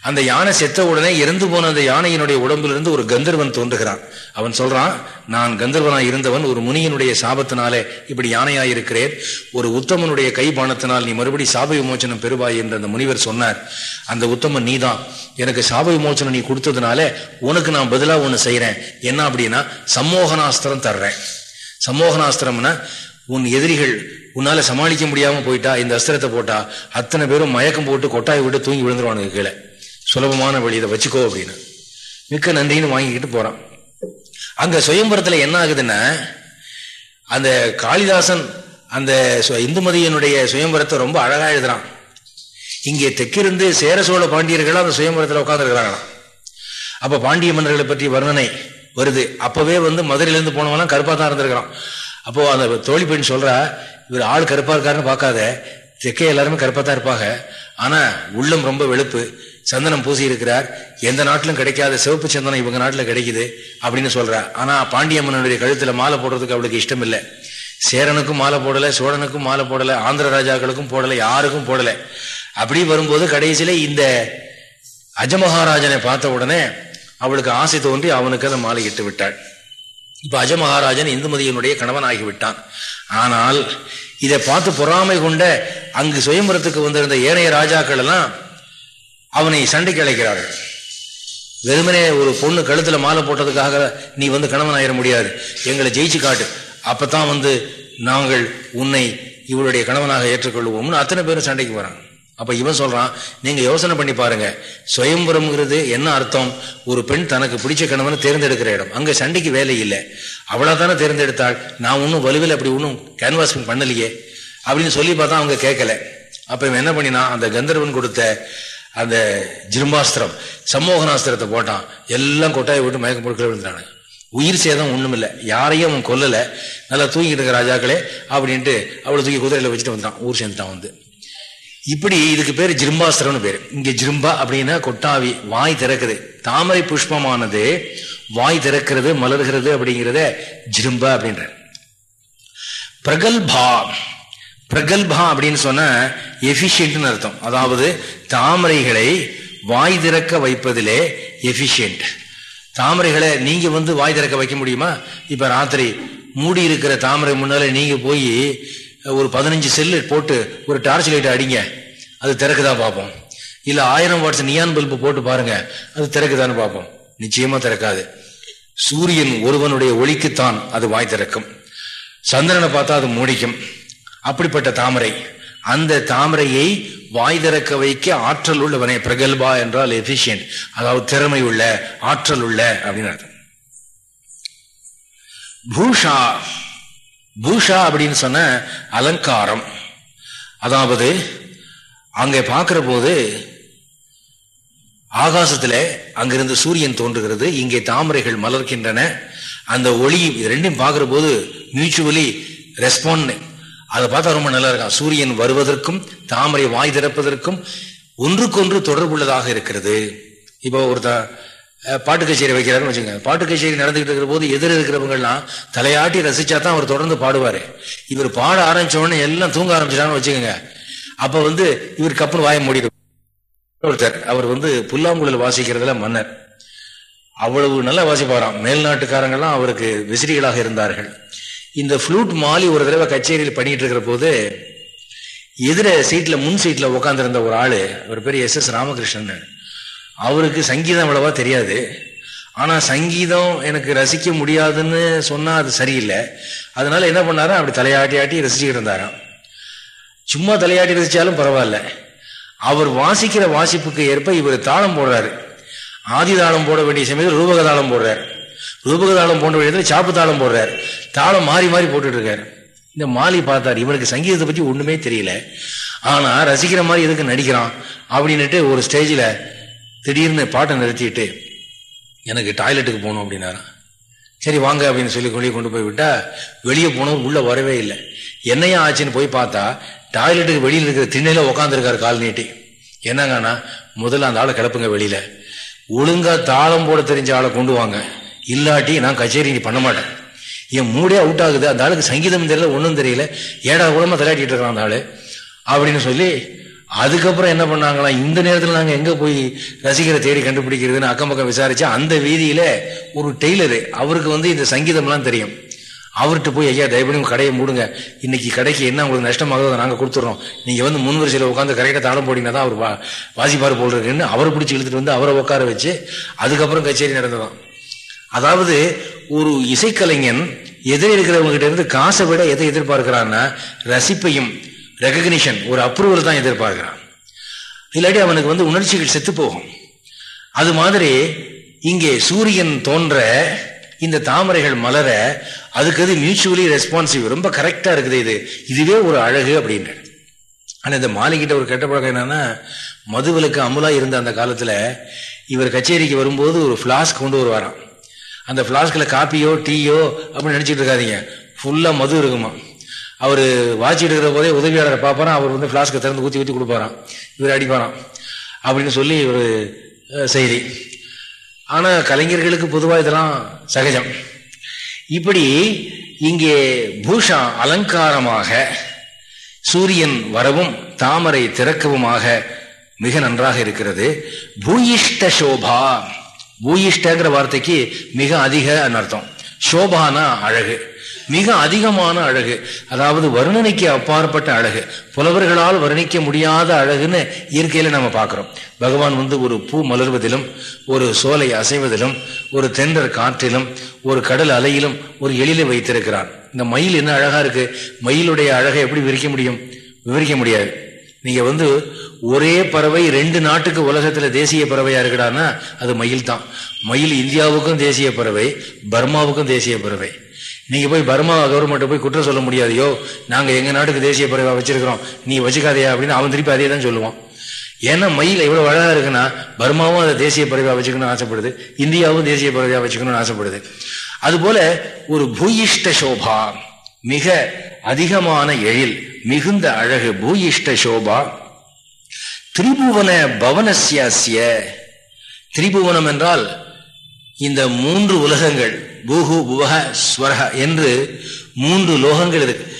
அந்த யானை செத்த உடனே இறந்து போன அந்த யானையினுடைய உடம்பிலிருந்து ஒரு கந்தர்வன் தோன்றுகிறான். அவன் சொல்றான் நான் கந்தர்வனாய் இருந்தவன் ஒரு முனியனுடைய சாபத்தினாலே இப்படி யானையாய் இருக்கிறேன் ஒரு உத்தமனுடைய கைபானத்தினால் நீ மறுபடி சாப விமோச்சனம் பெறுவாய் என்று அந்த முனிவர் சொன்னார். அந்த உத்தமன் நீதான் எனக்கு சாப விமோச்சனம் நீ கொடுத்ததுனால உனக்கு நான் பதிலாக ஒன்று செய்யறேன் என்ன அப்படின்னா சம்மோகனாஸ்திரம் தர்றேன். சம்மோகனாஸ்திரம்னா உன் எதிரிகள் உன்னால சமாளிக்க முடியாம போயிட்டா இந்த அஸ்திரத்தை போட்டா அத்தனை பேரும் மயக்கம் போட்டு கொட்டாய் விட்டு தூங்கி விழுந்துருவானுங்க கீழே. சுலபமான வழி இதை வச்சுக்கோ அப்படின்னு. மிக்க நன்றின்னு வாங்கிக்கிட்டு போறான். அங்க சுயம்பரத்துல என்ன ஆகுதுன்னா அந்த காளிதாசன் அந்த இந்துமதியனுடைய சுயம்பரத்தை ரொம்ப அழகா எழுதுறான். இங்கே தெற்கிருந்து சேர சோழ பாண்டியர்கள் அந்த சுயம்பரத்தில் உட்காந்துருக்கிறாங்களாம் அப்ப பாண்டிய மன்னர்களை பற்றி வர்ணனை வருது. அப்பவே வந்து மதுரையிலேருந்து போனவெல்லாம் கருப்பா தான் இருந்திருக்கிறான். அப்போ அந்த தோழி பெண் சொல்றா இவர் ஆள் கருப்பா இருக்காருன்னு பார்க்காத. தெற்கே எல்லாருமே கருப்பா தான் இருப்பாங்க. ஆனா உள்ளம் ரொம்ப வெளுப்பு. சந்தனம் பூசி இருக்கிறார் எந்த நாட்டிலும் கிடைக்காத சிவப்பு சந்தனம் இவங்க நாட்டில் கிடைக்குது அப்படின்னு சொல்றா. ஆனா பாண்டியம்மனுடைய கழுத்துல மாலை போடுறதுக்கு அவளுக்கு இஷ்டம் இல்லை சேரனுக்கும் மாலை போடல சோழனுக்கும் மாலை போடல ஆந்திர ராஜாக்களுக்கும் போடல யாருக்கும் போடல. அப்படி வரும்போது கடைசியில இந்த அஜமகாராஜனை பார்த்த உடனே அவளுக்கு ஆசை தோன்றி அவனுக்கு அந்த மாலை இட்டு விட்டாள். இப்ப அஜமகாராஜன் இந்துமதியினுடைய கணவன் ஆகிவிட்டான். ஆனால் இதை பார்த்து பொறாமை கொண்ட அங்கு சுயம்பரத்துக்கு வந்திருந்த ஏனைய ராஜாக்கள் எல்லாம் அவனை சண்டைக்கு அழைக்கிறார்கள். வெறுமனே ஒரு பொண்ணு கழுத்துல மாலை போட்டதுக்காக நீ வந்து கணவன் ஆயிட முடியாது. எங்களை ஜெயிச்சு காட்டு. அப்பதான் வந்து நாங்கள் உன்னை இவளுடைய கணவனாக ஏற்றுக்கொள்வோம்னு அத்தனை பேரும் சண்டைக்கு போறாங்க அப்ப இவன் சொல்றான் நீங்க யோசனை பண்ணி பாருங்க. சுயம்புரம்ங்கிறது என்ன அர்த்தம்? ஒரு பெண் தனக்கு பிடிச்ச கணவனை தேர்ந்தெடுக்கிற இடம். அங்க சண்டைக்கு வேலை இல்லை. அவளா தானே தேர்ந்தெடுத்தாள். நான் ஒன்றும் வலுவில் அப்படி ஒன்றும் கேன்வாசிங் பண்ணலையே. அப்படின்னு சொல்லி பார்த்தா அவங்க கேட்கல. அப்ப இவன் என்ன பண்ணினா அந்த கந்தர்வன் கொடுத்த அந்த ஜிரும்பாஸ்திரம் சம்மோகனாஸ்திரத்தை போட்டான். எல்லாம் கொட்டாயை விட்டு மயக்கம் பொருட்களை விழுந்தானு உயிர் சேதம் ஒன்றும் இல்லை யாரையும் அவன் கொல்லலை. நல்லா தூங்கிட்டு இருக்க ராஜாக்களே அப்படின்ட்டு அவளை தூக்கி குதிரையில் வச்சுட்டு வந்தான் ஊர் சேர்ந்துட்டான் வந்து. இப்படி இதுக்கு பேர் ஜிரும்பாஸ்திரம்னு பேர். இங்கே ஜிரும்பா அப்படின்னா கொட்டாவி வாய் திறக்குது. தாமரை புஷ்பமானது வாய் திறக்கிறது மலர்கிறது அப்படிங்கிறத ஜிரும்பா அப்படின்ற பிரகல்பா. பிரகல்பா அப்படின்னு சொன்ன எஃபிஷியன்ட்னு அர்த்தம். அதாவது தாமரைகளை வாய் திறக்க வைப்பதிலே எஃபிஷியன்ட் தாமரைகளை நீங்க வந்து வாய் திறக்க வைக்க முடியுமா? இப்ப ராத்திரி மூடி இருக்கிற தாமரை முன்னால நீங்க போய் ஒரு பதினஞ்சு செல்லு போட்டு ஒரு டார்ச் லைட் அடிங்க. அது திறக்குதா பார்ப்போம் இல்ல ஆயிரம் வாட்ஸ் நியான் பல்பு போட்டு பாருங்க. அது திறக்குதான்னு பார்ப்போம் நிச்சயமா திறக்காது. சூரியன் ஒருவனுடைய ஒளிக்குத்தான் அது வாய் திறக்கும். சந்திரனை பார்த்தா அது மூடிக்கும். அப்படிப்பட்ட தாமரை. அந்த தாமரையை வாய் திறக்க வைக்க ஆற்றல் உள்ளவனே பிரகல்பா என்றால் எஃபிஷியன்ட் அதாவது திறமை உள்ள ஆற்றல் உள்ள அப்படின்னு அர்த்தம். பூஷா. பூஷா அப்படின்னு சொன்ன அலங்காரம். அதாவது அங்கே பார்க்கிற போது ஆகாசத்துல அங்கிருந்து சூரியன் தோன்றுகிறது. இங்கே தாமரைகள் மலர்கின்றன. அந்த ஒளி ரெண்டையும் பார்க்கிற போது மியூச்சுவலி ரெஸ்பாண்ட் அதை பார்த்தா ரொம்ப நல்லா இருக்கும் சூரியன் வருவதற்கும் தாமரை வாய் திறப்பதற்கும் ஒன்றுக்கொன்று தொடர்புள்ளதாக இருக்கிறது. இப்போ ஒருத்த பாட்டு கச்சேரி வைக்கிறாருன்னு வச்சுக்கோங்க. பாட்டு கச்சேரி நடந்துகிட்டு இருக்கிற போது எதிர இருக்கிறவங்கலாம் தலையாட்டி ரசிச்சா தான் அவர் தொடர்ந்து பாடுவாரு. இவர் பாட ஆரம்பிச்ச உடனே எல்லாம் தூங்க ஆரம்பிச்சிட்டான்னு வச்சுக்கோங்க. அப்ப வந்து இவர் கப்பல் வாய மூடிடும் ஒருத்தர் அவர் வந்து புல்லாங்குழல் வாசிக்கிறதுல மன்னர். அவ்வளவு நல்லா வாசிப்பாராம். மேல்நாட்டுக்காரங்கெல்லாம் அவருக்கு விசிறிகளாக இருந்தார்கள். இந்த ஃப்ளூட் மாலி ஒரு தடவை கச்சேரியில் பண்ணிட்டு இருக்கிற போது எதிர சீட்ல முன் சீட்ல உட்காந்துருந்த ஒரு ஆளு அவர் பேர் எஸ் எஸ் ராமகிருஷ்ணன் அவருக்கு சங்கீதம் அவ்வளவா தெரியாது. ஆனா சங்கீதம் எனக்கு ரசிக்க முடியாதுன்னு சொன்னா அது சரியில்லை. அதனால என்ன பண்ணாரா அப்படி தலையாட்டி ஆட்டி ரசிச்சுக்கிட்டு இருந்தாராம். சும்மா தலையாட்டி ரசிச்சாலும் பரவாயில்ல. அவர் வாசிக்கிற வாசிப்புக்கு ஏற்ப இவர் தாளம் போடுறாரு. ஆதி தாளம் போட வேண்டிய சமயத்தில் ரூபக தாளம் போடுறாரு. ரூபக தாளம் போன்ற இடத்துல சாப்பு தாளம் போடுறாரு. தாளம் மாறி மாறி போட்டுட்டு இருக்காரு இந்த மாலி பார்த்தார் இவனுக்கு சங்கீதத்தை பற்றி ஒன்றுமே தெரியல. ஆனால் ரசிக்கிற மாதிரி எதுக்கு நடிக்கிறான்? அப்படின்னுட்டு ஒரு ஸ்டேஜில் திடீர்னு பாட்டை நிறுத்திட்டு எனக்கு டாய்லெட்டுக்கு போகணும் அப்படின்னாரான் சரி வாங்க அப்படின்னு சொல்லி வெளியே கொண்டு போய் விட்டா வெளியே போனோம் உள்ளே வரவே இல்லை. என்னையா ஆச்சுன்னு போய் பார்த்தா டாய்லெட்டுக்கு வெளியில் இருக்கிற திண்ணையில் உட்காந்துருக்காரு கால் நீட்டி. என்னங்கன்னா முதல்ல அந்த ஆளை கிளப்புங்க வெளியில். ஒழுங்காக தாளம் போட தெரிஞ்ச ஆளை கொண்டு வாங்க. இல்லாட்டி நான் கச்சேரி நீ பண்ண மாட்டேன். என் மூடே அவுட் ஆகுது. அந்த ஆளுக்கு சங்கீதம் தெரியல ஒன்றும் தெரியல. ஏடா கூடமா தலையாட்டிட்டு இருக்கான் அந்த ஆளு. அப்படின்னு சொல்லி அதுக்கப்புறம் என்ன பண்ணாங்களாம் இந்த நேரத்தில் நாங்கள் எங்கே போய் ரசிகரை தேடி கண்டுபிடிக்கிறதுன்னு அக்கம் பக்கம் விசாரிச்சா அந்த வீதியில ஒரு டெய்லரு அவருக்கு வந்து இந்த சங்கீதம்லாம் தெரியும். அவர்கிட்ட போய் ஐயா தயவுபடி கடையை மூடுங்க. இன்னைக்கு கடைக்கு என்ன உங்களுக்கு நஷ்டமாகுதோ அதை நாங்கள் கொடுத்துட்றோம் நீங்கள் வந்து முன் வரிசையில் உட்காந்து கரெக்டாக தாளம் போட்டீங்கன்னா தான் அவர் வா வாசிப்பார் போல் இருக்குன்னு அவரை பிடிச்சி இழுத்துட்டு வந்து அவரை உட்கார வச்சு அதுக்கப்புறம் கச்சேரி நடந்ததான் அதாவது ஒரு இசைக்கலைஞன் எதிரே இருக்கிறவங்க கிட்ட இருந்து காசை விட எதை எதிர்பார்க்கிறான்னா ரசிப்பையும் ரெகக்னிஷன் ஒரு அப்ரூவல் தான் எதிர்பார்க்கிறான். இல்லாட்டி அவனுக்கு வந்து உணர்ச்சிகள் செத்து போகும். அது மாதிரி இங்கே சூரியன் தோன்ற இந்த தாமரைகள் மலர அதுக்கு அது மியூச்சுவலி ரெஸ்பான்சிவ் ரொம்ப கரெக்டா இருக்குது இது. இதுவே ஒரு அழகு அப்படின்னு ஆனால் இந்த மாலிகிட்ட ஒரு கெட்ட பழக்கம் என்னன்னா மதுவிலுக்கு அமுலா இருந்த அந்த காலத்துல இவர் கச்சேரிக்கு வரும்போது ஒரு ஃப்ளாஸ்க் கொண்டு வருவாராம். அந்த ஃப்ளாஸ்கில் காப்பியோ டீயோ அப்படின்னு நினச்சிட்டு இருக்காதீங்க. ஃபுல்லாக மது இருக்குமா? அவர் வாட்சிட்டு இருக்கிற போதே உதவியாளரை பார்ப்பாராம். அவர் வந்து ஃபிளாஸ்கை திறந்து ஊற்றி ஊற்றி கொடுப்பாராம். இவர் அடிப்பாராம். அப்படின்னு சொல்லி ஒரு செய்தி. ஆனால் கலைஞர்களுக்கு பொதுவாக இதெல்லாம் சகஜம். இப்படி இங்கே பூஷா அலங்காரமாக சூரியன் வரவும் தாமரை திறக்கவுமாக மிக நன்றாக இருக்கிறது. பூயிஷ்ட சோபா. பூயிஷ்டங்கிற வார்த்தைக்கு மிக அதிக அர்த்தம். சோபானா அழகு. மிக அதிகமான அழகு. அதாவது வர்ணனைக்கு அப்பாற்பட்ட அழகு. புலவர்களால் வர்ணிக்க முடியாத அழகுன்னு இயற்கையில நம்ம பார்க்கிறோம். பகவான் வந்து ஒரு பூ மலர்வதிலும் ஒரு சோலை அசைவதிலும் ஒரு தென்றர் காற்றிலும் ஒரு கடல் அலையிலும் ஒரு எழிலை வைத்திருக்கிறான் இந்த மயில் என்ன அழகா இருக்கு? மயிலுடைய அழகை எப்படி விரிக்க முடியும்? விவரிக்க முடியாது. நீங்க வந்து ஒரே பறவை ரெண்டு நாட்டுக்கு உலகத்துல தேசிய பறவையா இருக்கிறான்னா அது மயில் தான். மயில் இந்தியாவுக்கும் தேசிய பறவை பர்மாவுக்கும் தேசிய பறவை. நீங்க போய் பர்மா கவர்மெண்ட்டை போய் குற்றம் சொல்ல முடியாதையோ நாங்க எங்க நாட்டுக்கு தேசிய பறவை வச்சிருக்கிறோம் நீ வச்சுக்காதையா அப்படின்னு அவன் திருப்பி அதே தான் சொல்லுவான். ஏன்னா மயில் எவ்வளவு அழகா இருக்குன்னா பர்மாவும் அதை தேசிய பறவையா வச்சுக்கணும்னு ஆசைப்படுது இந்தியாவும் தேசிய பறவையா வச்சுக்கணும்னு ஆசைப்படுது. அதுபோல ஒரு பூயிஷ்ட சோபா. மிக அதிகமான எழில் மிகுந்த அழகு பூயிஷ்ட சோபா. திரிபுவன பவனசியாசிய திரிபுவனம் என்றால் இந்த மூன்று உலகங்கள் பூகு புவக ஸ்வரக என்று மூன்று லோகங்கள் இருக்கு.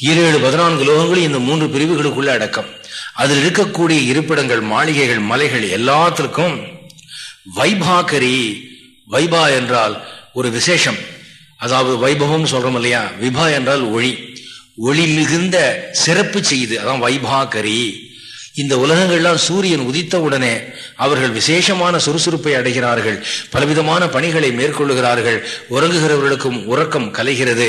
ஏழு பதினான்கு லோகங்களும் இந்த மூன்று பிரிவுகளுக்குள்ள அடக்கம். அதில் இருக்கக்கூடிய இருப்பிடங்கள் மாளிகைகள் மலைகள் எல்லாத்திற்கும் வைபாகரி. வைபா என்றால் ஒரு விசேஷம். அதாவது வைபவம் சொல்றோம் இல்லையா? விபா என்றால் ஒளி. ஒளி மிகுந்த சிறப்பு செய்து அதான் வைபாகரி. இந்த உலகங்கள்லாம் சூரியன் உதித்த உடனே அவர்கள் விசேஷமான சுறுசுறுப்பை அடைகிறார்கள். பலவிதமான பணிகளை மேற்கொள்ளுகிறார்கள். உறங்குகிறவர்களுக்கும் உறக்கம் கலைகிறது.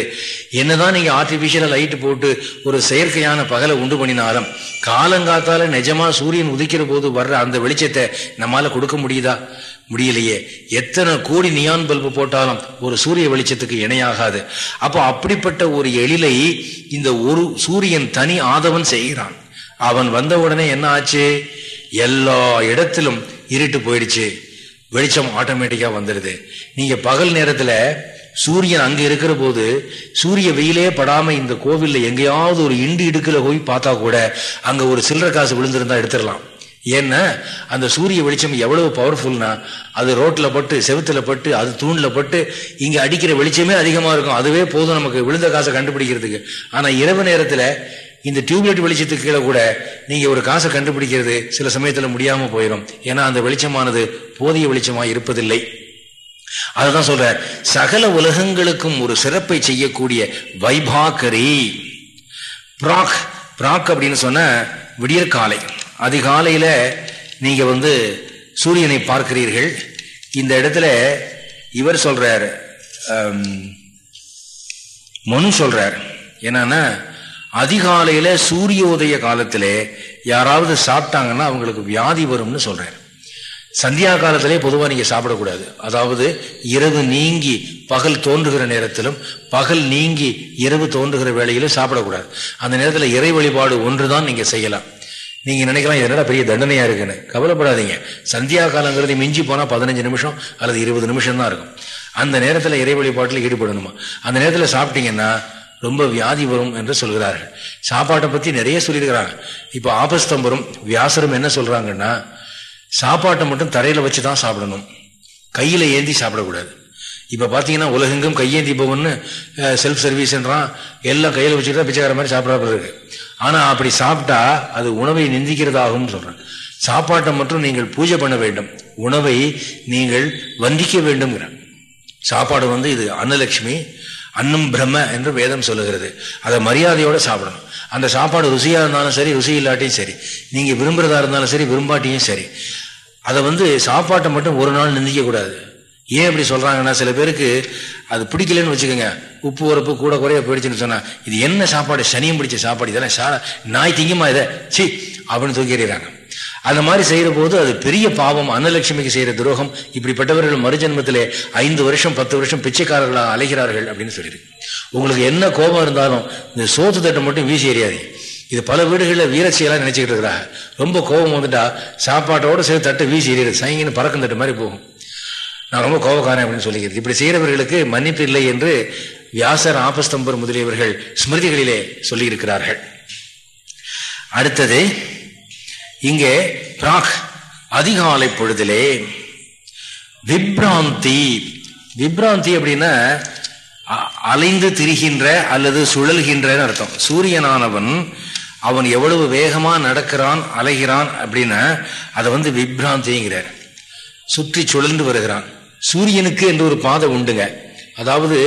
என்னதான் நீங்க ஆர்டிபிஷியல் லைட் போட்டு ஒரு செயற்கையான பகலை உண்டு பண்ணினாலும் காலங்காத்தால நிஜமா சூரியன் உதிக்கிற போது வர்ற அந்த வெளிச்சத்தை நம்மால கொடுக்க முடியுதா? முடியலையே. எத்தனை கோடி நியான் பல்பு போட்டாலும் ஒரு சூரிய வெளிச்சத்துக்கு இணையாகாது. அப்போ அப்படிப்பட்ட ஒரு எழிலை இந்த ஒரு சூரியன் தனி ஆதவன் செய்கிறான். அவன் வந்த உடனே என்ன ஆச்சு? எல்லா இடத்திலும் இருட்டு போயிடுச்சு. வெளிச்சம் ஆட்டோமேட்டிக்கா வந்துடுது நீங்க பகல் நேரத்துல சூரியன் அங்க இருக்கிற போது சூரிய வெயிலே படாம இந்த கோவில்ல எங்கேயாவது ஒரு இண்டு இடுக்கில் போய் பார்த்தா கூட அங்க ஒரு சில்லற காசு விழுந்திருந்தா எடுத்துடலாம். ஏன்னா அந்த சூரிய வெளிச்சம் எவ்வளவு பவர்ஃபுல்னா அது ரோட்டில் பட்டு செவுத்தில் பட்டு அது தூணில் பட்டு இங்கே அடிக்கிற வெளிச்சமே அதிகமாக இருக்கும். அதுவே போதும் நமக்கு விழுந்த காசை கண்டுபிடிக்கிறதுக்கு. ஆனால் இரவு நேரத்தில் இந்த டியூப்லைட் வெளிச்சத்துக்கு கீழே கூட நீங்கள் ஒரு காசை கண்டுபிடிக்கிறது சில சமயத்தில் முடியாமல் போயிடும் ஏன்னா அந்த வெளிச்சமானது போதிய வெளிச்சமாக இருப்பதில்லை. அதுதான் சொல்ற சகல உலகங்களுக்கும் ஒரு சிறப்பை செய்யக்கூடிய வைபாக்கரி. பிராக் பிராக் அப்படின்னு சொன்ன விடியற்காலை. அதிகாலையில் நீங்கள் வந்து சூரியனை பார்க்கிறீர்கள். இந்த இடத்துல இவர் சொல்கிறார் மனு சொல்கிறார் என்னன்னா அதிகாலையில சூரியோதய காலத்தில் யாராவது சாப்பிட்டாங்கன்னா அவங்களுக்கு வியாதி வரும்னு சொல்கிறார் சந்தியா காலத்திலே பொதுவாக நீங்கள் சாப்பிடக்கூடாது. அதாவது இரவு நீங்கி பகல் தோன்றுகிற நேரத்திலும் பகல் நீங்கி இரவு தோன்றுகிற வேளையிலும் சாப்பிடக்கூடாது. அந்த நேரத்தில் இறை வழிபாடு ஒன்று தான் நீங்கள் செய்யலாம். நீங்க நினைக்கலாம் இதனால பெரிய தண்டனையா இருக்குன்னு. கவலைப்படாதீங்க. சந்தியா காலங்கிறது மிஞ்சி போனா பதினஞ்சு நிமிஷம் அல்லது இருபது நிமிஷம் தான் இருக்கும். அந்த நேரத்தில் இறைவழிபாட்டில் ஈடுபடணுமா? அந்த நேரத்தில் சாப்பிட்டீங்கன்னா ரொம்ப வியாதி வரும் என்று சொல்கிறார்கள். சாப்பாட்டை பத்தி நிறைய சொல்லியிருக்கிறாங்க. இப்போ ஆபஸ்தம்பரும் வியாசரும் என்ன சொல்றாங்கன்னா சாப்பாட்டை மட்டும் தரையில வச்சு தான் சாப்பிடணும். கையில ஏந்தி சாப்பிடக்கூடாது. இப்ப பாத்தீங்கன்னா உலகெங்கும் கையேந்தி போவன்னு செல்ஃப் சர்வீஸ்ன்றான் எல்லாம் கையில வச்சுக்கிட்டா பிச்சைக்கார மாதிரி சாப்பிடாம இருக்கு. ஆனா அப்படி சாப்பிட்டா அது உணவை நிந்திக்கிறதாகும் சொல்றேன். சாப்பாட்டை மட்டும் நீங்கள் பூஜை பண்ண வேண்டும். உணவை நீங்கள் வந்திக்க வேண்டும் சாப்பாடு வந்து இது அன்னலட்சுமி அன்னம் பிரம்ம என்று வேதம் சொல்லுகிறது. அதை மரியாதையோடு சாப்பிடணும். அந்த சாப்பாடு ருசியாக இருந்தாலும் சரி ருசி இல்லாட்டியும் சரி. நீங்கள் விரும்புகிறதா இருந்தாலும் சரி விரும்பாட்டியும் சரி. அதை வந்து சாப்பாட்டை மட்டும் ஒரு நாள் நிந்திக்கக்கூடாது ஏன் இப்படி சொல்றாங்கன்னா சில பேருக்கு அது பிடிக்கலன்னு வச்சுக்கோங்க. உப்பு உரப்பு கூட குறைய போயிடுச்சுன்னு சொன்னா இது என்ன சாப்பாடு? சனியம் பிடிச்ச சாப்பாடு இதெல்லாம் நாய் திங்குமா இதை? சி அப்படின்னு தூக்கி எறிகிறாங்க. அந்த மாதிரி செய்யற போது அது பெரிய பாவம் அன்னலட்சுமிக்கு செய்யற துரோகம். இப்படிப்பட்டவர்கள் மறுஜன்மத்திலே ஐந்து வருஷம் பத்து வருஷம் பிச்சைக்காரர்களாக அலைகிறார்கள் அப்படின்னு சொல்லியிருக்கு உங்களுக்கு என்ன கோபம் இருந்தாலும் இந்த சோத்து தட்டை மட்டும் வீசி எறியாது. இது பல வீடுகளில் வீரச்சியெல்லாம் நினைச்சுக்கிட்டு இருக்கிறாங்க. ரொம்ப கோபம் வந்துட்டா சாப்பாட்டோட சேர்த்து தட்டை வீசி எறியது சைங்கன்னு பறக்கும் தட்டு மாதிரி போகும். நான் ரொம்ப கோபக்காரன் அப்படின்னு சொல்லிக்கிறது. இப்படி செய்கிறவர்களுக்கு மன்னிப்பு இல்லை என்று வியாசர் ஆபஸ்தம்பர் முதலியவர்கள் ஸ்மிருதிகளிலே சொல்லியிருக்கிறார்கள். அடுத்தது இங்கே பிராக் அதிகாலை பொழுதிலே விப்ராந்தி. விப்ராந்தி அப்படின்னா அலைந்து திரிகின்ற அல்லது சுழல்கின்ற அர்த்தம். சூரியனானவன் அவன் எவ்வளவு வேகமா நடக்கிறான் அலைகிறான் அப்படின்னா அதை வந்து விப்ராந்திங்கிறார். சுற்றி சுழன்று வருகிறான். சூரியனுக்கு என்று ஒரு பாதை உண்டுங்க. அதாவது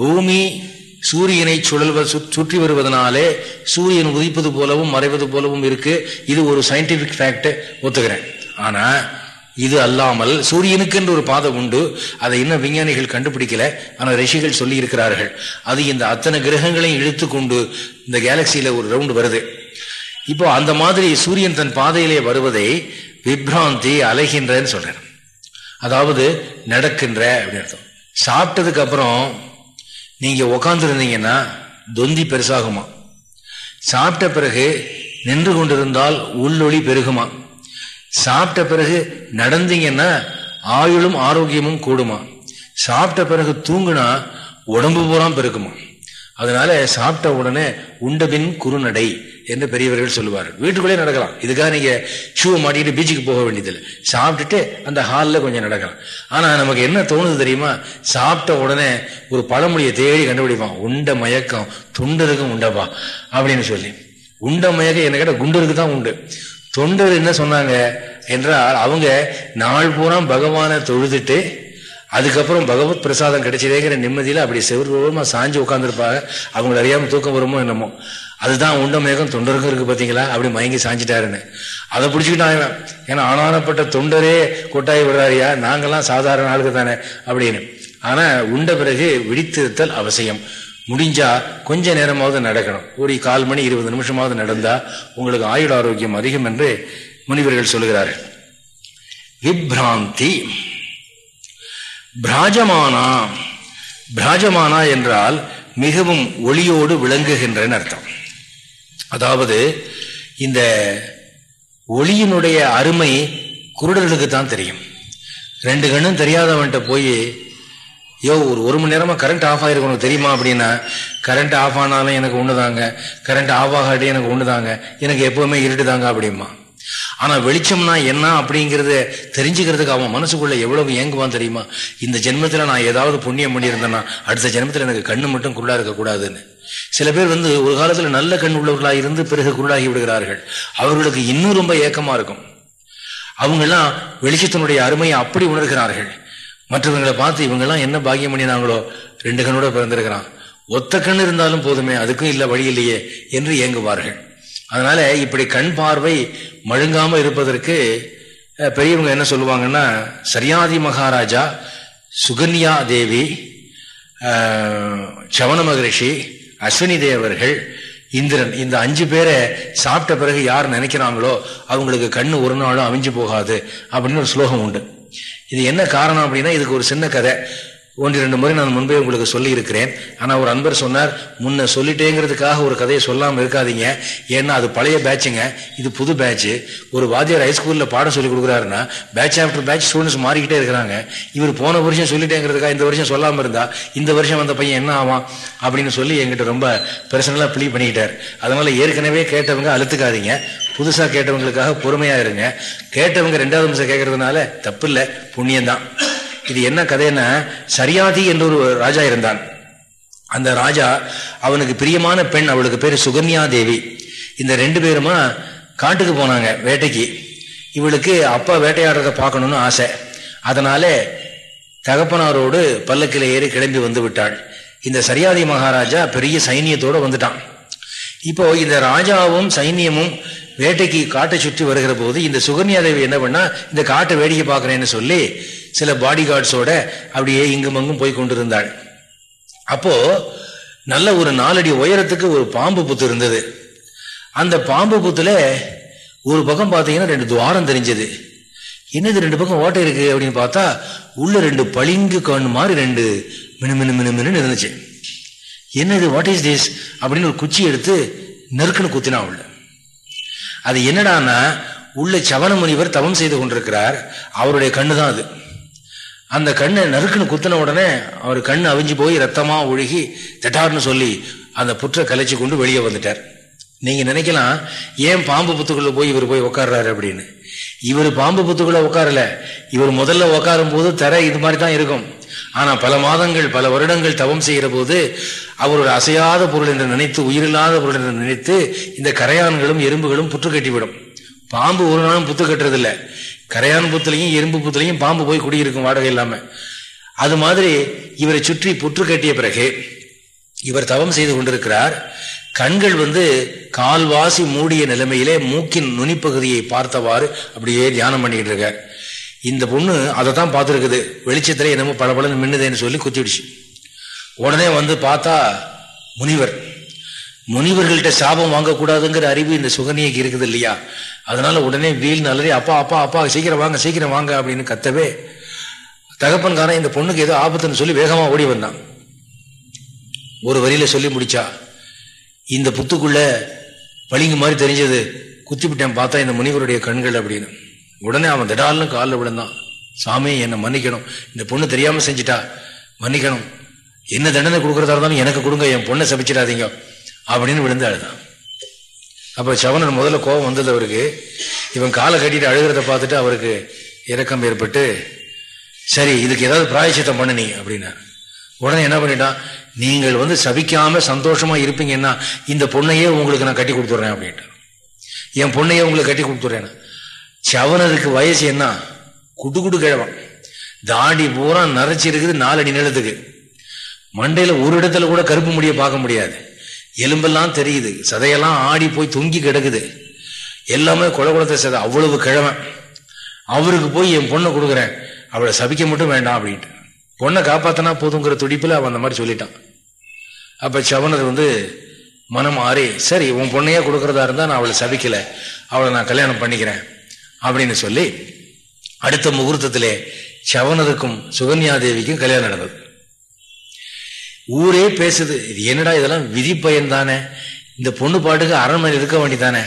பூமி சூரியனை சுழல்வ சுற்றி வருவதனாலே சூரியன் உதிப்பது போலவும் மறைவது போலவும் இருக்கு. இது ஒரு சயின்டிபிக் ஃபேக்ட் ஒத்துக்கிறேன். ஆனா இது அல்லாமல் சூரியனுக்கு என்று ஒரு பாதை உண்டு. அதை இன்னும் விஞ்ஞானிகள் கண்டுபிடிக்கல. ஆனால் ரிஷிகள் சொல்லி இருக்கிறார்கள் அது இந்த அத்தனை கிரகங்களையும் இழுத்து கொண்டு இந்த கேலக்சியில ஒரு ரவுண்டு வருது. இப்போ அந்த மாதிரி சூரியன் தன் பாதையிலே வருவதை விப்ராந்தி அலைகின்றன்னு சொல்றேன் அதாவது நடக்கின்ற அப்படின்னு அர்த்தம். சாப்பிட்டதுக்கு அப்புறம் நீங்க உக்காந்துருந்தீங்கன்னா தொந்தி பெருசாகுமா? சாப்பிட்ட பிறகு நின்று கொண்டிருந்தால் உள்ளொளி பெருகுமா? சாப்பிட்ட பிறகு நடந்தீங்கன்னா ஆயுளும் ஆரோக்கியமும் கூடுமா? சாப்பிட்ட பிறகு தூங்குனா உடம்பு பூரா பெருக்குமா அதனால சாப்பிட்ட உடனே உண்டபின் குறுநடை. என்று பெரியவர்கள் சொல்லுவார் வீட்டுக்குள்ளே நடக்கலாம். இதுக்காக நீங்க ஷூ மாட்டிக்கிட்டு பீச்சுக்கு போக வேண்டியதில்லை. சாப்பிட்டுட்டு அந்த ஹாலில் கொஞ்சம் நடக்கலாம். ஆனால் நமக்கு என்ன தோணுது தெரியுமா? சாப்பிட்ட உடனே ஒரு பழமொழியை தேடி கண்டுபிடிப்பான். உண்ட மயக்கம் துண்டருக்கும் உண்டப்பா அப்படின்னு சொல்லி. உண்ட மயக்கம் என்ன கேட்ட குண்டருக்கு தான் உண்டு. தொண்டர் என்ன சொன்னாங்க? என்றால் அவங்க நாள் பூரா பகவானை தொழுதுட்டு அதுக்கப்புறம் பகவத் பிரசாதம் கிடைச்சதேங்கிற நிம்மதியில் அப்படி செவ்வரமா சாஞ்சு உட்காந்துருப்பாங்க அவங்களை அறியாமல் தூக்கம் வருமோ என்னமோ. அதுதான் உண்டமேகம் தொண்டருக்கும் இருக்குது பார்த்தீங்களா அப்படி மயங்கி சாஞ்சிட்டாருன்னு. அதை பிடிச்சிக்கிட்டாங்க ஏன்னா ஆனானப்பட்ட தொண்டரே கொட்டாய் விடுறாரியா நாங்கள்லாம் சாதாரண ஆளுக்கு தானே அப்படின்னு. ஆனால் உண்ட பிறகு விழித்திருத்தல் அவசியம். முடிஞ்சா கொஞ்ச நேரமாவது நடக்கணும். ஒரு கால் மணி இருபது நிமிஷமாவது நடந்தா உங்களுக்கு ஆயுள் ஆரோக்கியம் அதிகம் என்று முனிவர்கள் சொல்கிறார்கள் விப்ராந்தி. பிராஜமானா? பிராஜமானா என்றால் மிகவும் ஒளியோடு விளங்குகின்றன அர்த்தம். அதாவது இந்த ஒளியினுடைய அருமை குருடர்களுக்கு தான் தெரியும். ரெண்டு கண்ணும் தெரியாதவன்கிட்ட போய் யோ ஒரு ஒரு மணி நேரமாக கரண்ட் ஆஃப் ஆகிருக்கு உனக்கு தெரியுமா? அப்படின்னா கரண்ட் ஆஃப் ஆனாலும் எனக்கு ஒண்ணுதாங்க. கரண்ட் ஆஃப் ஆகாட்டி எனக்கு ஒண்ணுதாங்க. எனக்கு எப்போதுமே இருட்டு தாங்க அப்படிமா ஆனா வெளிச்சம்னா என்ன அப்படிங்கறத தெரிஞ்சுக்கிறதுக்கு அவன் மனசுக்குள்ள எவ்வளவு ஏங்குவான் தெரியுமா? இந்த ஜென்மத்துல நான் ஏதாவது புண்ணியம் பண்ணியிருந்தேன்னா அடுத்த ஜென்மத்துல எனக்கு கண்ணு மட்டும் குருளா இருக்கக்கூடாதுன்னு சில பேர் வந்து ஒரு காலத்துல நல்ல கண் உள்ளவர்களா இருந்து பிறகு குருளாகி விடுகிறார்கள். அவர்களுக்கு இன்னும் ரொம்ப ஏக்கமா இருக்கும். அவங்க எல்லாம் வெளிச்சத்தினுடைய அருமையை அப்படி உணர்கிறார்கள். மற்றவங்களை பார்த்து இவங்கெல்லாம் என்ன பாக்கியம் பண்ணினாங்களோ ரெண்டு கண்ணோட பிறந்திருக்கிறான். ஒத்த கண் இருந்தாலும் போதுமே அதுக்கும் இல்லை வழி இல்லையே என்று இயங்குவார்கள் அதனால இப்படி கண் பார்வை மழுங்காம இருப்பதற்கு பெரியவங்க என்ன சொல்லுவாங்கன்னா சரியாதி மகாராஜா சுகன்யா தேவி சவண மகரிஷி அஸ்வினி தேவர்கள் இந்திரன் இந்த அஞ்சு பேரை சாப்பிட்ட பிறகு யார் நினைக்கிறாங்களோ அவங்களுக்கு கண்ணு ஒரு நாளும் அவிஞ்சு போகாது அப்படின்னு ஒரு ஸ்லோகம் உண்டு. இது என்ன காரணம் அப்படின்னா இதுக்கு ஒரு சின்ன கதை. ஒன்று ரெண்டு முறை நான் முன்பே உங்களுக்கு சொல்லியிருக்கிறேன். ஆனால் ஒரு அன்பர் சொன்னார் முன்ன சொல்லிட்டேங்கிறதுக்காக ஒரு கதையை சொல்லாமல் இருக்காதீங்க. ஏன்னா அது பழைய பேட்சுங்க. இது புது பேட்ச். ஒரு வாத்தியார் ஹைஸ்கூலில் பாடம் சொல்லி கொடுக்குறாருன்னா பேட்ச் ஆஃப்டர் பேட்ச் ஸ்டூடெண்ட்ஸ் மாறிக்கிட்டே இருக்கிறாங்க. இவர் போன வருஷம் சொல்லிட்டேங்கிறதுக்காக இந்த வருஷம் சொல்லாமல் இருந்தா இந்த வருஷம் வந்த பையன் என்ன ஆவான்? அப்படின்னு சொல்லி எங்கிட்ட ரொம்ப பர்சனலாக ப்ளீ பண்ணிக்கிட்டார். அதனால ஏற்கனவே கேட்டவங்க அழுத்துக்காதீங்க. புதுசாக கேட்டவங்களுக்காக பொறுமையாக இருங்க. கேட்டவங்க ரெண்டாவது நிமிஷம் கேட்கறதுனால தப்பு இல்லை புண்ணியம்தான். இது என்ன கதைன்னா சரியாதி என்ற ஒரு ராஜா இருந்தான். அந்த ராஜா அவனுக்கு பிரியமான பெண் அவளுக்கு பேர் சுகன்யா தேவி. இந்த ரெண்டு பேருமா காட்டுக்கு போனாங்க வேட்டைக்கு. இவளுக்கு அப்பா வேட்டையாடுறத பார்க்கணும்னு ஆசை. அதனால தகப்பனாரோடு பல்லக்கில் ஏறி கிளம்பி வந்து விட்டாள். இந்த சரியாதி மகாராஜா பெரிய சைனியத்தோட வந்துட்டான். இப்போ இந்த ராஜாவும் சைனியமும் வேட்டைக்கு காட்டை சுற்றி வருகிற போது இந்த சுகன்யா தேவி என்ன பண்ணா இந்த காட்டை வேடிக்கை பார்க்கறேன்னு சொல்லி சில பாடி கார்ட்ஸோட அப்படியே இங்கும் அங்கும் போய் கொண்டிருந்தாள். அப்போ நல்ல ஒரு நாலடி உயரத்துக்கு ஒரு பாம்பு புத்து இருந்தது. அந்த பாம்பு புத்துல ஒரு பக்கம் பார்த்தீங்கன்னா ரெண்டு துவாரம் தெரிஞ்சது. என்னது ரெண்டு பக்கம் ஓட்டை இருக்கு அப்படின்னு பார்த்தா உள்ள ரெண்டு பளிங்கு கண் மாதிரி ரெண்டு மினு மினு மினு மினு இருந்துச்சு. என்னது வாட் இஸ் திஸ் அப்படின்னு ஒரு குச்சி எடுத்து நெருக்குன்னு குத்தினா உள்ள. அது என்னடானா உள்ள சவண முனிவர் தவம் செய்து கொண்டிருக்கிறார். அவருடைய கண்ணு தான் அது. அந்த கண்ணை நறுக்குன்னு குத்தின உடனே அவர் கண் அவிஞ்சு போய் ரத்தமாக ஒழுகி தட்டார்னு சொல்லி அந்த புற்றை கலைச்சி கொண்டு வெளியே வந்துட்டார். நீங்கள் நினைக்கலாம் ஏன் பாம்பு புத்துக்குள்ளே போய் இவர் போய் உட்காடுறாரு அப்படின்னு. இவர் பாம்பு புத்துக்குள்ளே உட்காரல இவர் முதல்ல உட்காரும் போது தர இது மாதிரி தான் இருக்கும். ஆனா பல மாதங்கள் பல வருடங்கள் தவம் செய்கிற போது அவரோட அசையாத பொருள் என்று நினைத்து உயிரில்லாத பொருள் என்று நினைத்து இந்த கரையான்களும் எறும்புகளும் புற்று கட்டிவிடும். பாம்பு ஒரு நாளும் புத்து கட்டுறதில்ல. கரையான் புத்துலையும் எறும்பு புத்துலையும் பாம்பு போய் குடியிருக்கும் வாடகை இல்லாம. அது மாதிரி இவரை சுற்றி புற்று கட்டிய பிறகு இவர் தவம் செய்து கொண்டிருக்கிறார். கண்கள் வந்து கால்வாசி மூடிய நிலைமையிலே மூக்கின் நுனிப்பகுதியை பார்த்தவாறு அப்படியே தியானம் பண்ணிட்டு இருக்கார் இந்த பொண்ணு அதை தான் பார்த்துருக்குது. வெளிச்சத்தில் என்னமோ பல பலன்னு மின்னுதேன்னு சொல்லி குத்திடுச்சு. உடனே வந்து பார்த்தா முனிவர். முனிவர்கள்ட்ட சாபம் வாங்கக்கூடாதுங்கிற அறிவு இந்த சுகனியக்கு இருக்குது இல்லையா? அதனால உடனே வீல் நல்லறி அப்பா அப்பா அப்பா சீக்கிரம் வாங்க சீக்கிரம் வாங்க அப்படின்னு கத்தவே தகப்பன்காரன் இந்த பொண்ணுக்கு ஏதோ ஆபத்துன்னு சொல்லி வேகமாக ஓடி வந்தான். ஒரு வரியில சொல்லி முடிச்சா இந்த புத்துக்குள்ள பளிங்கு மாதிரி தெரிஞ்சது. குத்திவிட்டேன் பார்த்தா இந்த முனிவருடைய கண்கள் அப்படின்னு. உடனே அவன் திடால்னு காலில் விழுந்தான். சாமி என்னை மன்னிக்கணும். இந்த பொண்ணு தெரியாம செஞ்சிட்டா. மன்னிக்கணும். என்ன தண்டனை கொடுக்கறதா இருந்தாலும் எனக்கு கொடுங்க என் பொண்ணை சபிச்சிடாதீங்க அப்படின்னு விழுந்து அழுதான். அப்போ சவணன் முதல்ல கோபம் வந்தது அவருக்கு. இவன் காலை கட்டிட்டு அழுகிறத பார்த்துட்டு அவருக்கு இறக்கம் ஏற்பட்டு சரி இதுக்கு ஏதாவது பிராயச்சித்தம் பண்ண நீ அப்படின்னா உடனே என்ன பண்ணிட்டான்? நீங்கள் வந்து சபிக்காம சந்தோஷமா இருப்பீங்கன்னா இந்த பொண்ணையே உங்களுக்கு நான் கட்டி கொடுத்துட்றேன் அப்படின்ட்டு என் பொண்ணையே உங்களுக்கு கட்டி கொடுத்துட்றேன் சவனருக்கு வயசு என்ன? குடு குடு கிழவன். தாடி பூரா நரைச்சி இருக்குது நாலடி நிலத்துக்கு. மண்டையில ஒரு இடத்துல கூட கருப்பு முடிய பார்க்க முடியாது. எலும்பெல்லாம் தெரியுது. சதையெல்லாம் ஆடி போய் தொங்கி கிடக்குது. எல்லாமே குல குளத்தை சதை. அவ்வளவு கிழவன். அவருக்கு போய் என் பொண்ணை கொடுக்குறேன். அவளை சபிக்க மட்டும் வேண்டாம் அப்படின்ட்டு. பொண்ணை காப்பாத்தினா போதுங்கிற துடிப்புல அவன் அந்த மாதிரி சொல்லிட்டான். அப்ப சவனர் வந்து மனம் ஆறே சரி உன் பொண்ணையே கொடுக்கறதா இருந்தா நான் அவளை சபிக்கல. அவளை நான் கல்யாணம் பண்ணிக்கிறேன். அப்படின்னு சொல்லி அடுத்த முகூர்த்தத்திலே சவனருக்கும் சுகன்யா தேவிக்கும் கல்யாணம் நடந்தது. ஊரே பேசுது இது என்னடா இதெல்லாம் விதி பயன் தானே இந்த பொண்ணு பாட்டுக்கு அரண்மனை இருக்க வேண்டிதானே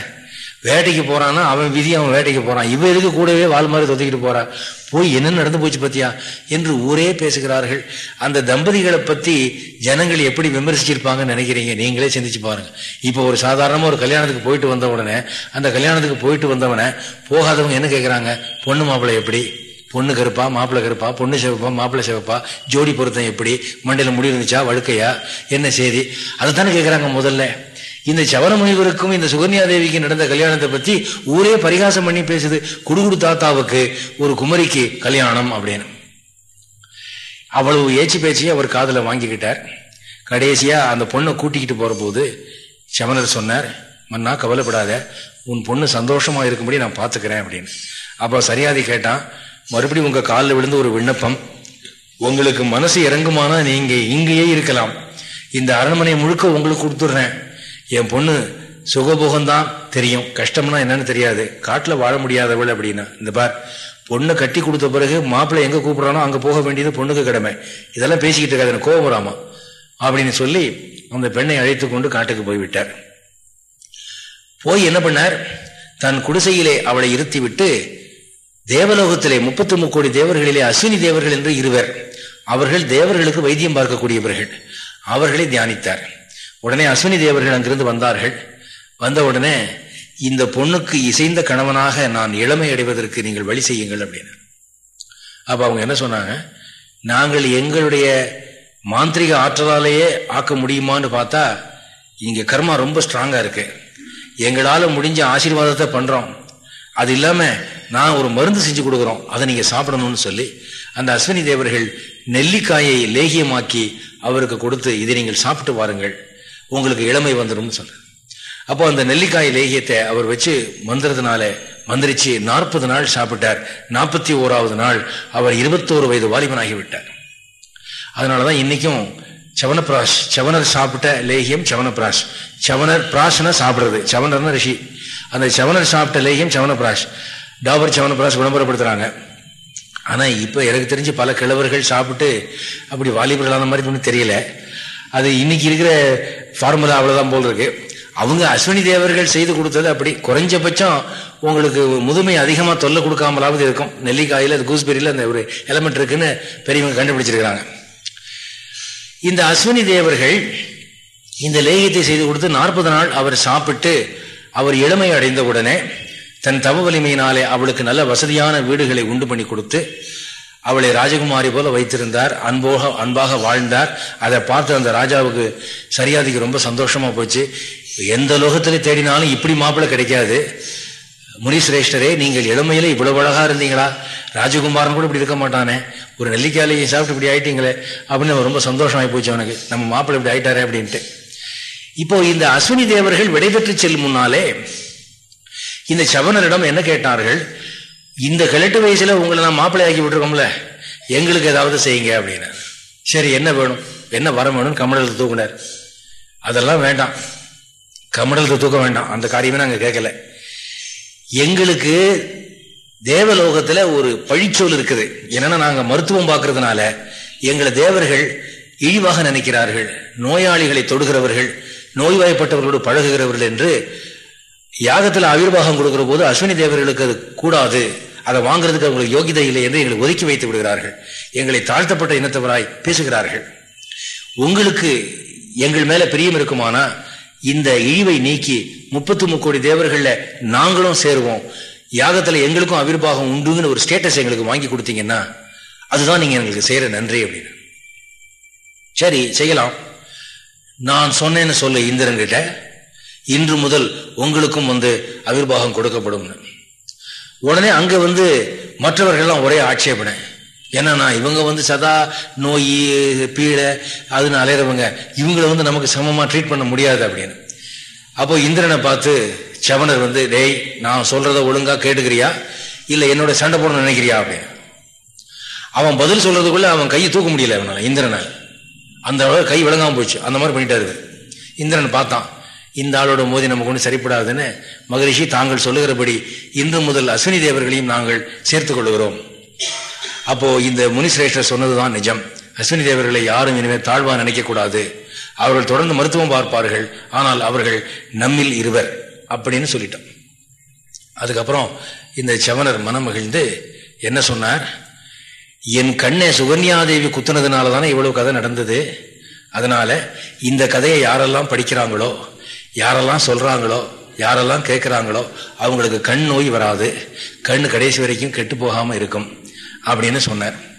வேட்டைக்கு போறான்னா அவன் விதி அவன் வேட்டைக்கு போறான். இவன் எதுக்கு கூடவே வாழ் மாதிரி தொத்திக்கிட்டு போறா? போய் என்ன நடந்து போச்சு பத்தியா என்று ஊரே பேசுகிறார்கள். அந்த தம்பதிகளை பத்தி ஜனங்கள் எப்படி விமர்சிச்சிருப்பாங்கன்னு நினைக்கிறீங்க? நீங்களே சிந்திச்சு பாருங்க. இப்போ ஒரு சாதாரணமா ஒரு கல்யாணத்துக்கு போயிட்டு வந்த உடனே அந்த கல்யாணத்துக்கு போயிட்டு வந்தவனை போகாதவங்க என்ன கேட்கறாங்க பொண்ணு மாப்பிள்ளை எப்படி? பொண்ணு கருப்பா? மாப்பிள்ளை கருப்பா? பொண்ணு சிவப்பா? மாப்பிள்ளை சிவப்பா? ஜோடி பொருத்தம் எப்படி? மண்டையில் முடி இருந்துச்சா? வழுக்கையா? என்ன செய்தி? அதை தானே கேட்குறாங்க முதல்ல. இந்த சவரமுனிவருக்கும் இந்த சுகன்யா தேவிக்கு நடந்த கல்யாணத்தை பத்தி ஊரே பரிகாசம் பண்ணி பேசுது. குடுகுடு தாத்தாவுக்கு ஒரு குமரிக்கு கல்யாணம் அப்படின்னு. அவ்வளவு ஏச்சி பேச்சியை அவர் காதல வாங்கிக்கிட்டார். கடைசியா அந்த பொண்ணை கூட்டிக்கிட்டு போற போது சமணர் சொன்னார் மன்னா கவலைப்படாத. உன் பொண்ணு சந்தோஷமா இருக்கும்படி நான் பாத்துக்கிறேன் அப்படின்னு. அப்ப சரியாதி கேட்டான் மறுபடியும் உங்க காலில் விழுந்து ஒரு விண்ணப்பம். உங்களுக்கு மனசு இறங்குமானா நீங்க இங்கேயே இருக்கலாம். இந்த அரண்மனை முழுக்க உங்களுக்கு கொடுத்துடுறேன். என் பொண்ணு சுகபோகம்தான் தெரியும். கஷ்டம்னா என்னன்னு தெரியாது. காட்டில் வாழ முடியாதவள் அப்படின்னா. இந்த பார் பொண்ணை கட்டி கொடுத்த பிறகு மாப்பிள்ளை எங்கே கூப்பிடுறானோ அங்கே போக வேண்டியது பொண்ணுக்கு கடமை. இதெல்லாம் பேசிக்கிட்டு இருக்காது. கோபுராமா அப்படின்னு சொல்லி அந்த பெண்ணை அழைத்து கொண்டு காட்டுக்கு போய்விட்டார் போய் என்ன பண்ணார்? தன் குடிசையிலே அவளை இருத்திவிட்டு தேவலோகத்திலே முப்பத்தி முக்கோடி தேவர்களிலே அஸ்வினி தேவர்கள் என்று இருவர். அவர்கள் தேவர்களுக்கு வைத்தியம் பார்க்கக்கூடியவர்கள். அவர்களை தியானித்தார். உடனே அஸ்வினி தேவர்கள் அங்கிருந்து வந்தார்கள். வந்த உடனே இந்த பொண்ணுக்கு இசைந்த கணவனாக நான் இளமை அடைவதற்கு நீங்கள் வழி செய்யுங்கள் அப்படின்னு அப்ப அவங்க என்ன சொன்னாங்க? நாங்கள் எங்களுடைய மாந்திரிக ஆற்றலாலேயே ஆக்க முடியுமான்னு பார்த்தா இங்க கர்மா ரொம்ப ஸ்ட்ராங்கா இருக்கு. எங்களால முடிஞ்ச ஆசீர்வாதத்தை பண்றோம். அது இல்லாம நான் ஒரு மருந்து செஞ்சு கொடுக்குறோம். அதை நீங்க சாப்பிடணும்னு சொல்லி அந்த அஸ்வினி தேவர்கள் நெல்லிக்காயை லேகியமாக்கி அவருக்கு கொடுத்து இதை நீங்கள் சாப்பிட்டு வாருங்கள். உங்களுக்கு இளமை வந்துடும் சொல்றாரு. அப்போ அந்த நெல்லிக்காய் லேகியத்தை அவர் வச்சு மந்திரத்தினால மந்திரிச்சு நாற்பது நாள் சாப்பிட்டார். நாற்பத்தி ஓராவது நாள் அவர் இருபத்தோரு வயது வாலிபனாகிவிட்டார். அதனாலதான் இன்னைக்கும் சவனப்பிராஷ் சவனர் சாப்பிட்ட லேகியம் சவனப்பிராஷ். சவனர் பிராஷ்னா சாப்பிடுறது சவனர்னா ரிஷி. அந்த சவனர் சாப்பிட்ட லேகியம் சவனப்பிராஷ். டாபர் சவனப்பிராஷ் விளம்பரப்படுத்துறாங்க. ஆனா இப்ப எனக்கு தெரிஞ்சு பல கிழவர்கள் சாப்பிட்டு அப்படி வாலிபர்களான மாதிரி ஒன்றும் தெரியல. அது இன்னைக்கு இருக்கிற ஃபார்முலா அவ்வளோதான் போல் இருக்கு. அவங்க அஸ்வினி தேவர்கள் செய்து கொடுத்தது அப்படி. குறைஞ்சபட்சம் உங்களுக்கு முதுமை அதிகமாக தொல்லை கொடுக்காமலாவது இருக்கும். நெல்லிக்காயில அது கூஸ்பெரியில அந்த ஒரு எலமெண்ட் இருக்குன்னு பெரியவங்க கண்டுபிடிச்சிருக்கிறாங்க. இந்த அஸ்வினி தேவர்கள் இந்த லேகியத்தை செய்து கொடுத்து நாற்பது நாள் அவர் சாப்பிட்டு அவர் இளமை அடைந்த உடனே தன் தவ வலிமையினாலே அவளுக்கு நல்ல வசதியான வீடுகளை உண்டு பண்ணி கொடுத்து அவளை ராஜகுமாரி போல வைத்திருந்தார். அன்போக அன்பாக வாழ்ந்தார். அதை பார்த்து அந்த ராஜாவுக்கு சரியாதிக்கு ரொம்ப சந்தோஷமா போச்சு. எந்த லோகத்துல தேடினாலும் இப்படி மாப்பிள்ளை கிடைக்காது. முனிசிரேஷ்டரே நீங்கள் இளமையில இவ்வளவு அழகா இருந்தீங்களா? ராஜகுமாரன் கூட இப்படி இருக்க மாட்டானே. ஒரு நெல்லிக்காலையை சாப்பிட்டு இப்படி ஆயிட்டீங்களே. அப்படின்னு ரொம்ப சந்தோஷமாயி போச்சு அவனுக்கு. நம்ம மாப்பிள்ளை இப்படி ஆயிட்டாரே அப்படின்ட்டு. இப்போ இந்த அஸ்வினி தேவர்கள் விடைபெற்று செல்லும் முன்னாலே இந்த சவனரிடம் என்ன கேட்டார்கள்? இந்த கிழட்டு வயசுல உங்களை நான் மாப்பிள்ளையாக்கி விட்டுருக்கோம்ல எங்களுக்கு ஏதாவது செய்யுங்க அப்படின்னு. சரி என்ன வேணும்? என்ன வர வேணும் கமடலத்தை தூக்குனார். அதெல்லாம் வேண்டாம். கமடலத்தை தூக்க வேண்டாம். அந்த காரியமே நாங்கள் கேட்கல. எங்களுக்கு தேவலோகத்துல ஒரு பழிச்சொல் இருக்குது. என்னன்னா நாங்க மருத்துவம் பார்க்கறதுனால எங்களை தேவர்கள் இழிவாக நினைக்கிறார்கள். நோயாளிகளை தொடுகிறவர்கள் நோய்வாய்ப்பட்டவர்களோடு பழகுகிறவர்கள் என்று யாகத்தில் ஆவிர்வாகம் கொடுக்கிற போது அஸ்வினி தேவர்களுக்கு அது கூடாது. அதை வாங்குறதுக்கு அவங்களுக்கு யோகிதை இல்லை என்று எங்களை ஒதுக்கி வைத்து விடுகிறார்கள். எங்களை தாழ்த்தப்பட்ட இனத்தவராய் பேசுகிறார்கள். உங்களுக்கு எங்கள் மேல பிரியம் இருக்குமானா இந்த இழிவை நீக்கி முப்பத்தி முக்கோடி தேவர்கள்ல நாங்களும் சேருவோம். யாகத்துல எங்களுக்கும் அவிர்வாகம் உண்டுன்னு ஒரு ஸ்டேட்டஸ் எங்களுக்கு வாங்கி கொடுத்தீங்கன்னா அதுதான் நீங்க எங்களுக்கு செய்யற நன்றி அப்படின்னு. சரி செய்யலாம். நான் சொன்னேன்னு சொல்லு இந்திரன் கிட்ட இன்று முதல் உங்களுக்கும் வந்து அவிர்வாகம் கொடுக்கப்படும். உடனே அங்க வந்து மற்றவர்கள்லாம் ஒரே ஆட்சேபனை. ஏன்னா இவங்க வந்து சதா நோய் பீழை அதுன்னு அலையிறவங்க இவங்களை வந்து நமக்கு சமமாக ட்ரீட் பண்ண முடியாது அப்படின்னு. அப்போ இந்திரனை பார்த்து சவணர் வந்து டேய் நான் சொல்றத ஒழுங்கா கேட்டுக்கிறியா? இல்லை என்னோட சண்டை போட நினைக்கிறியா? அப்படின்னு. அவன் பதில் சொல்றதுக்குள்ள அவன் கையை தூக்க முடியல அவனால் இந்திரனால். அந்த அளவு கை விளங்காமல் போச்சு. அந்த மாதிரி பண்ணிட்டாரு இந்திரன் பார்த்தான். இந்த ஆளோட மோதி நமக்கு ஒன்றும் சரிப்படாதுன்னு மகரிஷி தாங்கள் சொல்லுகிறபடி இந்து முதல் அஸ்வினி தேவர்களையும் நாங்கள் சேர்த்துக் கொள்கிறோம். அப்போ இந்த முனிசிரேஷ்டர் சொன்னதுதான் நிஜம். அஸ்வினி தேவர்களை யாரும் இனிமேல் தாழ்வா நினைக்கக்கூடாது. அவர்கள் தொடர்ந்து மருத்துவம் பார்ப்பார்கள். ஆனால் அவர்கள் நம்மில் இருவர் அப்படின்னு சொல்லிட்டோம். அதுக்கப்புறம் இந்த செவனர் மனம் மகிழ்ந்து என்ன சொன்னார்? என் கண்ணை சுகன்யாதேவி குத்துனதுனால தானே இவ்வளவு கதை நடந்தது? அதனால இந்த கதையை யாரெல்லாம் படிக்கிறாங்களோ யாரெல்லாம் சொல்றாங்களோ யாரெல்லாம் கேட்குறாங்களோ அவங்களுக்கு கண் நோய் வராது. கண் கடைசி வரைக்கும் கெட்டு போகாம இருக்கும். அப்படின்னு சொன்னார்.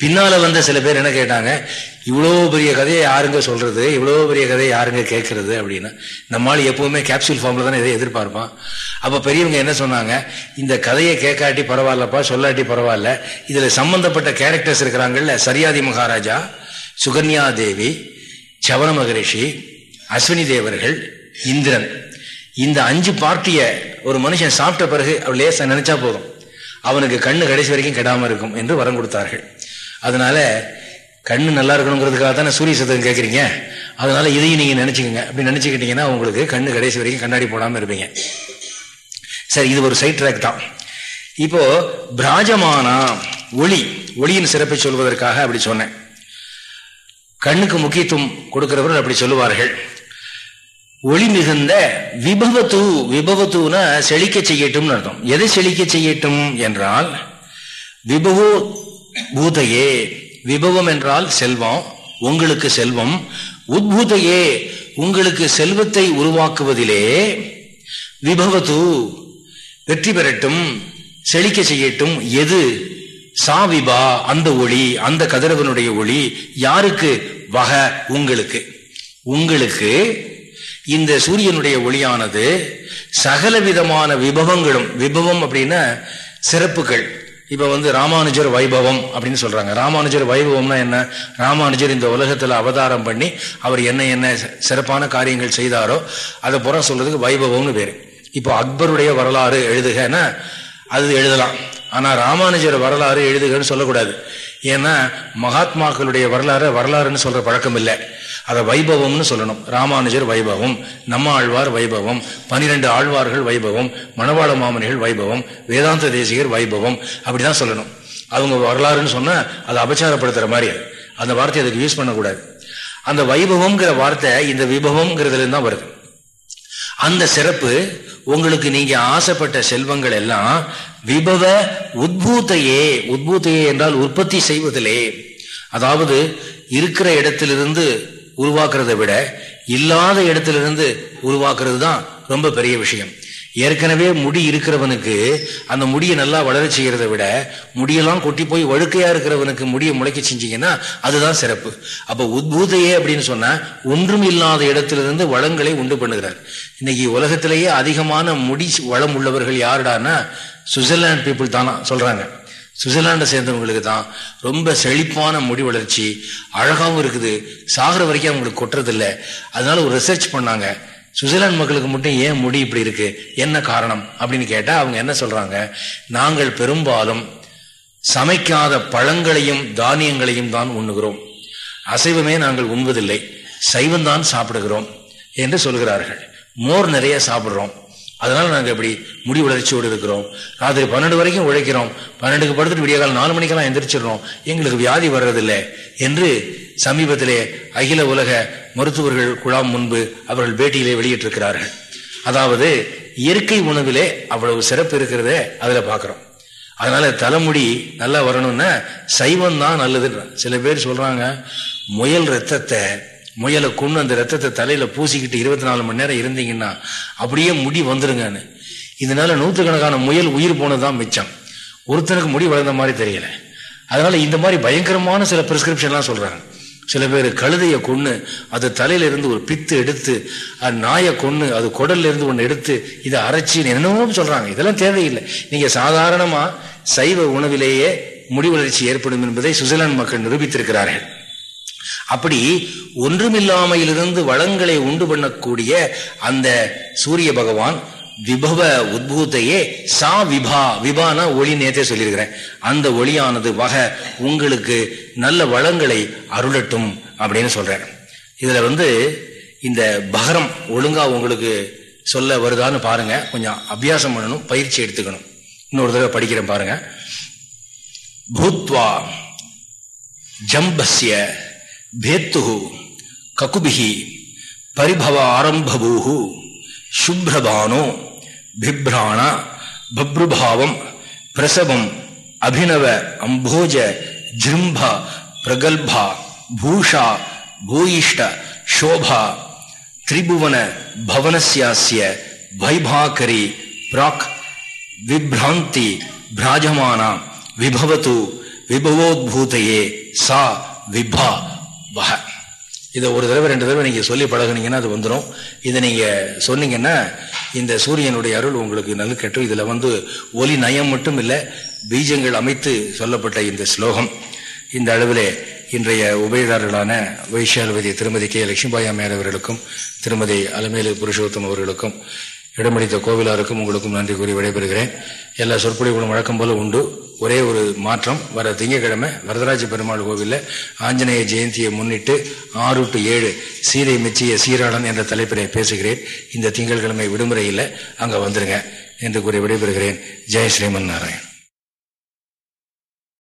பின்னால வந்த சில பேர் என்ன கேட்டாங்க இவ்வளோ பெரிய கதையை யாருங்க சொல்றது? இவ்வளோ பெரிய கதையை யாருங்க கேட்கறது அப்படின்னு. நம்மளால எப்பவுமே கேப்சூல் ஃபார்ம்ல தானே இதை எதிர்பார்ப்பான் அப்ப பெரியவங்க என்ன சொன்னாங்க இந்த கதையை கேட்காட்டி பரவாயில்லப்பா சொல்லாட்டி பரவாயில்ல. இதுல சம்பந்தப்பட்ட கேரக்டர்ஸ் இருக்கிறாங்கல்ல சரியாதி மகாராஜா சுகன்யா தேவி சவன மகரிஷி அஸ்வினி தேவர்கள் இந்திரன். இந்த அஞ்சு பார்ட்டிய ஒரு மனுஷன் சாப்பிட்ட பிறகு அவள் லேசா நினைச்சா போதும். அவனுக்கு கண்ணு கடைசி வரைக்கும் கெடாம இருக்கும் என்று வரம் கொடுத்தார்கள். அதனால கண்ணு நல்லா இருக்கணுங்கிறதுக்காக தானே சூரிய சத்தம் கேட்குறீங்க அதனால இதையும் நீங்க நினைச்சுக்கோங்க. அப்படி நினைச்சுக்கிட்டீங்கன்னா உங்களுக்கு கண்ணு கடைசி வரைக்கும் கண்ணாடி போடாம இருப்பீங்க. சரி இது ஒரு சைட் ட்ராக் தான். இப்போ பிராஜமானா ஒளி ஒளியின் சிறப்பை சொல்வதற்காக அப்படி சொன்னேன். கண்ணுக்கு முக்கியத்துவம் கொடுக்கிறவர்கள் அப்படி சொல்லுவார்கள். ஒளி மிகுந்த விபவத்து விபவத்துனா செழிக்க செய்யட்டும் அர்த்தம். எதை செழிக்க செய்யட்டும் என்றால் விபவோ பூதையே விபவம் என்றால் செல்வம் உங்களுக்கு செல்வம். உத்பூதையே உங்களுக்கு செல்வத்தை உருவாக்குவதிலே விபவத்து வெற்றி பெறட்டும் செழிக்க செய்யட்டும். எது? சாவிபா அந்த ஒளி அந்த கதிரவனுடைய ஒளி. யாருக்கு? வக உங்களுக்கு. உங்களுக்கு இந்த சூரியனுடைய ஒளியானது சகல விதமான விபவங்களும் விபவம் அப்படின்னா சிறப்புகள். இப்போ வந்து ராமானுஜர் வைபவம் அப்படின்னு சொல்றாங்க. ராமானுஜர் வைபவம்னா என்ன? ராமானுஜர் இந்த உலகத்தில் அவதாரம் பண்ணி அவர் என்ன என்ன சிறப்பான காரியங்கள் செய்தாரோ அதை புறம் சொல்றதுக்கு வைபவம்னு பேர். இப்போ அக்பருடைய வரலாறு எழுதுகன்னா அது எழுதலாம். ஆனால் ராமானுஜர் வரலாறு எழுதுகன்னு சொல்லக்கூடாது. ஏன்னா மகாத்மாக்களுடைய வரலாறு வரலாறுன்னு சொல்ற பழக்கம் இல்லை. அதை வைபவம்னு சொல்லணும். ராமானுஜர் வைபவம் நம்ம ஆழ்வார் வைபவம் பனிரெண்டு ஆழ்வார்கள் வைபவம் மணவாள மாமனிகள் வைபவம் வேதாந்த தேசிகர் வைபவம் அப்படிதான் சொல்லணும். அவங்க வரலாறுன்னு சொன்னா அதை அபச்சாரப்படுத்துற மாதிரி அந்த வார்த்தையை அதுக்கு யூஸ் பண்ணக்கூடாது. அந்த வைபவம்ங்கிற வார்த்தை இந்த விபவம்ங்கிறதுல தான் வருது. அந்த சிறப்பு உங்களுக்கு நீங்க ஆசைப்பட்ட செல்வங்கள் எல்லாம் விபவ உத்பூத்தையே உத்பூத்தையே என்றால் உற்பத்தி செய்வதிலே. அதாவது இருக்கிற இடத்திலிருந்து உருவாக்குறத விட இல்லாத இடத்திலிருந்து உருவாக்குறது தான் ரொம்ப பெரிய விஷயம். ஏற்கனவே முடி இருக்கிறவனுக்கு அந்த முடியை நல்லா வளர செய்யறத விட முடியெல்லாம் கொட்டி போய் வழுக்கையா இருக்கிறவனுக்கு முடியை முளைக்க செஞ்சீங்கன்னா அதுதான் சிறப்பு. அப்ப உத்பூதையே அப்படின்னு சொன்னா ஒன்றும் இல்லாத இடத்திலிருந்து வளங்களை உண்டு பண்ணுகிறார். இன்னைக்கு உலகத்திலேயே அதிகமான முடி வளம் உள்ளவர்கள் யாருடானா சுவிட்சர்லாந்து பீப்புள் தானா சொல்றாங்க. சுவிட்சர்லாண்டை சேர்ந்தவங்களுக்கு தான் ரொம்ப செழிப்பான முடி வளர்ச்சி அழகாகவும் இருக்குது. சாகிற வரைக்கும் அவங்களுக்கு கொட்டுறதில்லை. அதனால ஒரு ரிசர்ச் பண்ணாங்க. சுவிட்சர்லாந்து மக்களுக்கு மட்டும் ஏன் முடி இப்படி இருக்கு? என்ன காரணம்? அப்படின்னு கேட்டால் அவங்க என்ன சொல்றாங்க? நாங்கள் பெரும்பாலும் சமைக்காத பழங்களையும் தானியங்களையும் தான் உண்ணுகிறோம். அசைவமே நாங்கள் உண்பதில்லை. சைவம் தான் சாப்பிடுகிறோம் என்று சொல்கிறார்கள். மோர் நிறைய சாப்பிட்றோம். அதனால நாங்கள் இப்படி முடி வளர்ச்சியோடு இருக்கிறோம். ராத்திரி பன்னெண்டு வரைக்கும் உழைக்கிறோம். பன்னெண்டுக்கு படுத்துட்டு விடிய காலம் நாலு மணிக்கெல்லாம் எந்திரிச்சிடுறோம். எங்களுக்கு வியாதி வர்றதில்லை என்று சமீபத்திலே அகில உலக மருத்துவர்கள் குழாம் முன்பு அவர்கள் பேட்டியிலே வெளியிட்டிருக்கிறார்கள். அதாவது இயற்கை உணவிலே அவ்வளவு சிறப்பு இருக்கிறத அதில் பார்க்குறோம். அதனால தலைமுடி நல்லா வரணும்னா சைவம் தான் நல்லதுன்ற சில பேர் சொல்றாங்க. முயல் ரத்தத்தை முயலை கொண்டு அந்த ரத்தத்தை தலையில பூசிக்கிட்டு இருபத்தி நாலு மணி நேரம் இருந்தீங்கன்னா அப்படியே முடி வந்துருங்கன்னு. இதனால நூற்றுக்கணக்கான முயல் உயிர் போனதுதான் மிச்சம். ஒருத்தனுக்கு முடி வளர்ந்த மாதிரி தெரியல. அதனால இந்த மாதிரி பயங்கரமான சில பிரிஸ்கிரிப்ஷன்லாம் சொல்றாங்க. சில பேர் கழுதையை கொண்டு அது தலையில இருந்து ஒரு பித்து எடுத்து நாயை கொண்டு அது குடல்ல இருந்து ஒன்று எடுத்து இதை அரைச்சி என்னென்னமோ சொல்றாங்க. இதெல்லாம் தேவையில்லை. நீங்க சாதாரணமா சைவ உணவிலேயே முடி வளர்ச்சி ஏற்படும் என்பதை சுவிட்சர்லாந்து மக்கள் நிரூபித்திருக்கிறார்கள். அப்படி ஒன்றுமில்லாமையிலிருந்து வளங்களை உண்டு பண்ணக்கூடிய அந்த சூரிய பகவான் விபவ உத்பூத்தையே சா விபா விபானா ஒளி நேத்தே சொல்லியிருக்கிறேன். அந்த ஒளியானது வகை உங்களுக்கு நல்ல வளங்களை அருளட்டும் அப்படின்னு சொல்றேன். இதுல வந்து இந்த பகரம் ஒழுங்கா உங்களுக்கு சொல்ல வருதான்னு பாருங்க. கொஞ்சம் அபியாசம் பண்ணணும் பயிற்சி எடுத்துக்கணும். இன்னொரு தடவை படிக்கிறேன் பாருங்க. பூத்வா ஜம்பஸ்ய பேத்து ககுபிகி பரிபவ ஆரம்பபூஹு சுப்ரபானோ பிப்ராணா பப்ருபாவம் பிரசவம் அபிநவ அம்போஜ ஜிரும்பா பிரகல்பா பூஷா பூயிஷ்ட சோபா திரிபுவன பவனஸ்யாசிய வைபாகரி பிராக் விப்ராந்தி பிராஜமானா விபவத்து விபவோத்பூதையே சா விபா வஹ இதை ஒரு தடவை ரெண்டு தடவை நீங்கள் சொல்லி பழகுனீங்கன்னா அது வந்துடும் இதை நீங்கள் சொன்னீங்கன்னா இந்த சூரியனுடைய அருள் உங்களுக்கு நல்ல கெட்டும் இதில் வந்து ஒலி நயம் மட்டும் இல்லை பீஜங்கள் அமைத்து சொல்லப்பட்ட இந்த ஸ்லோகம். இந்த அளவிலே இன்றைய உபயதாரர்களான வைஷாலபதி திருமதி கே. லட்சுமிபாய் அம்மையார் அவர்களுக்கும் திருமதி அலமேலு புருஷோத்தம் அவர்களுக்கும் இடமளித்த கோவிலாருக்கும் உங்களுக்கும் நன்றி கூறி விடைபெறுகிறேன். எல்லா சொற்பொழிவுகளும் வழக்கம் போல உண்டு. ஒரே ஒரு மாற்றம். வர திங்கக்கிழமை வரதராஜ பெருமாள் கோவிலில் ஆஞ்சநேய ஜெயந்தியை முன்னிட்டு ஆறு டு ஏழு சீதை மிச்சிய சீராளன் என்ற தலைப்பினை பேசுகிறேன். இந்த திங்கட்கிழமை விடுமுறையில் அங்கே வந்துருங்க. என்று கூறி விடைபெறுகிறேன். ஜெய் ஸ்ரீமன் நாராயண்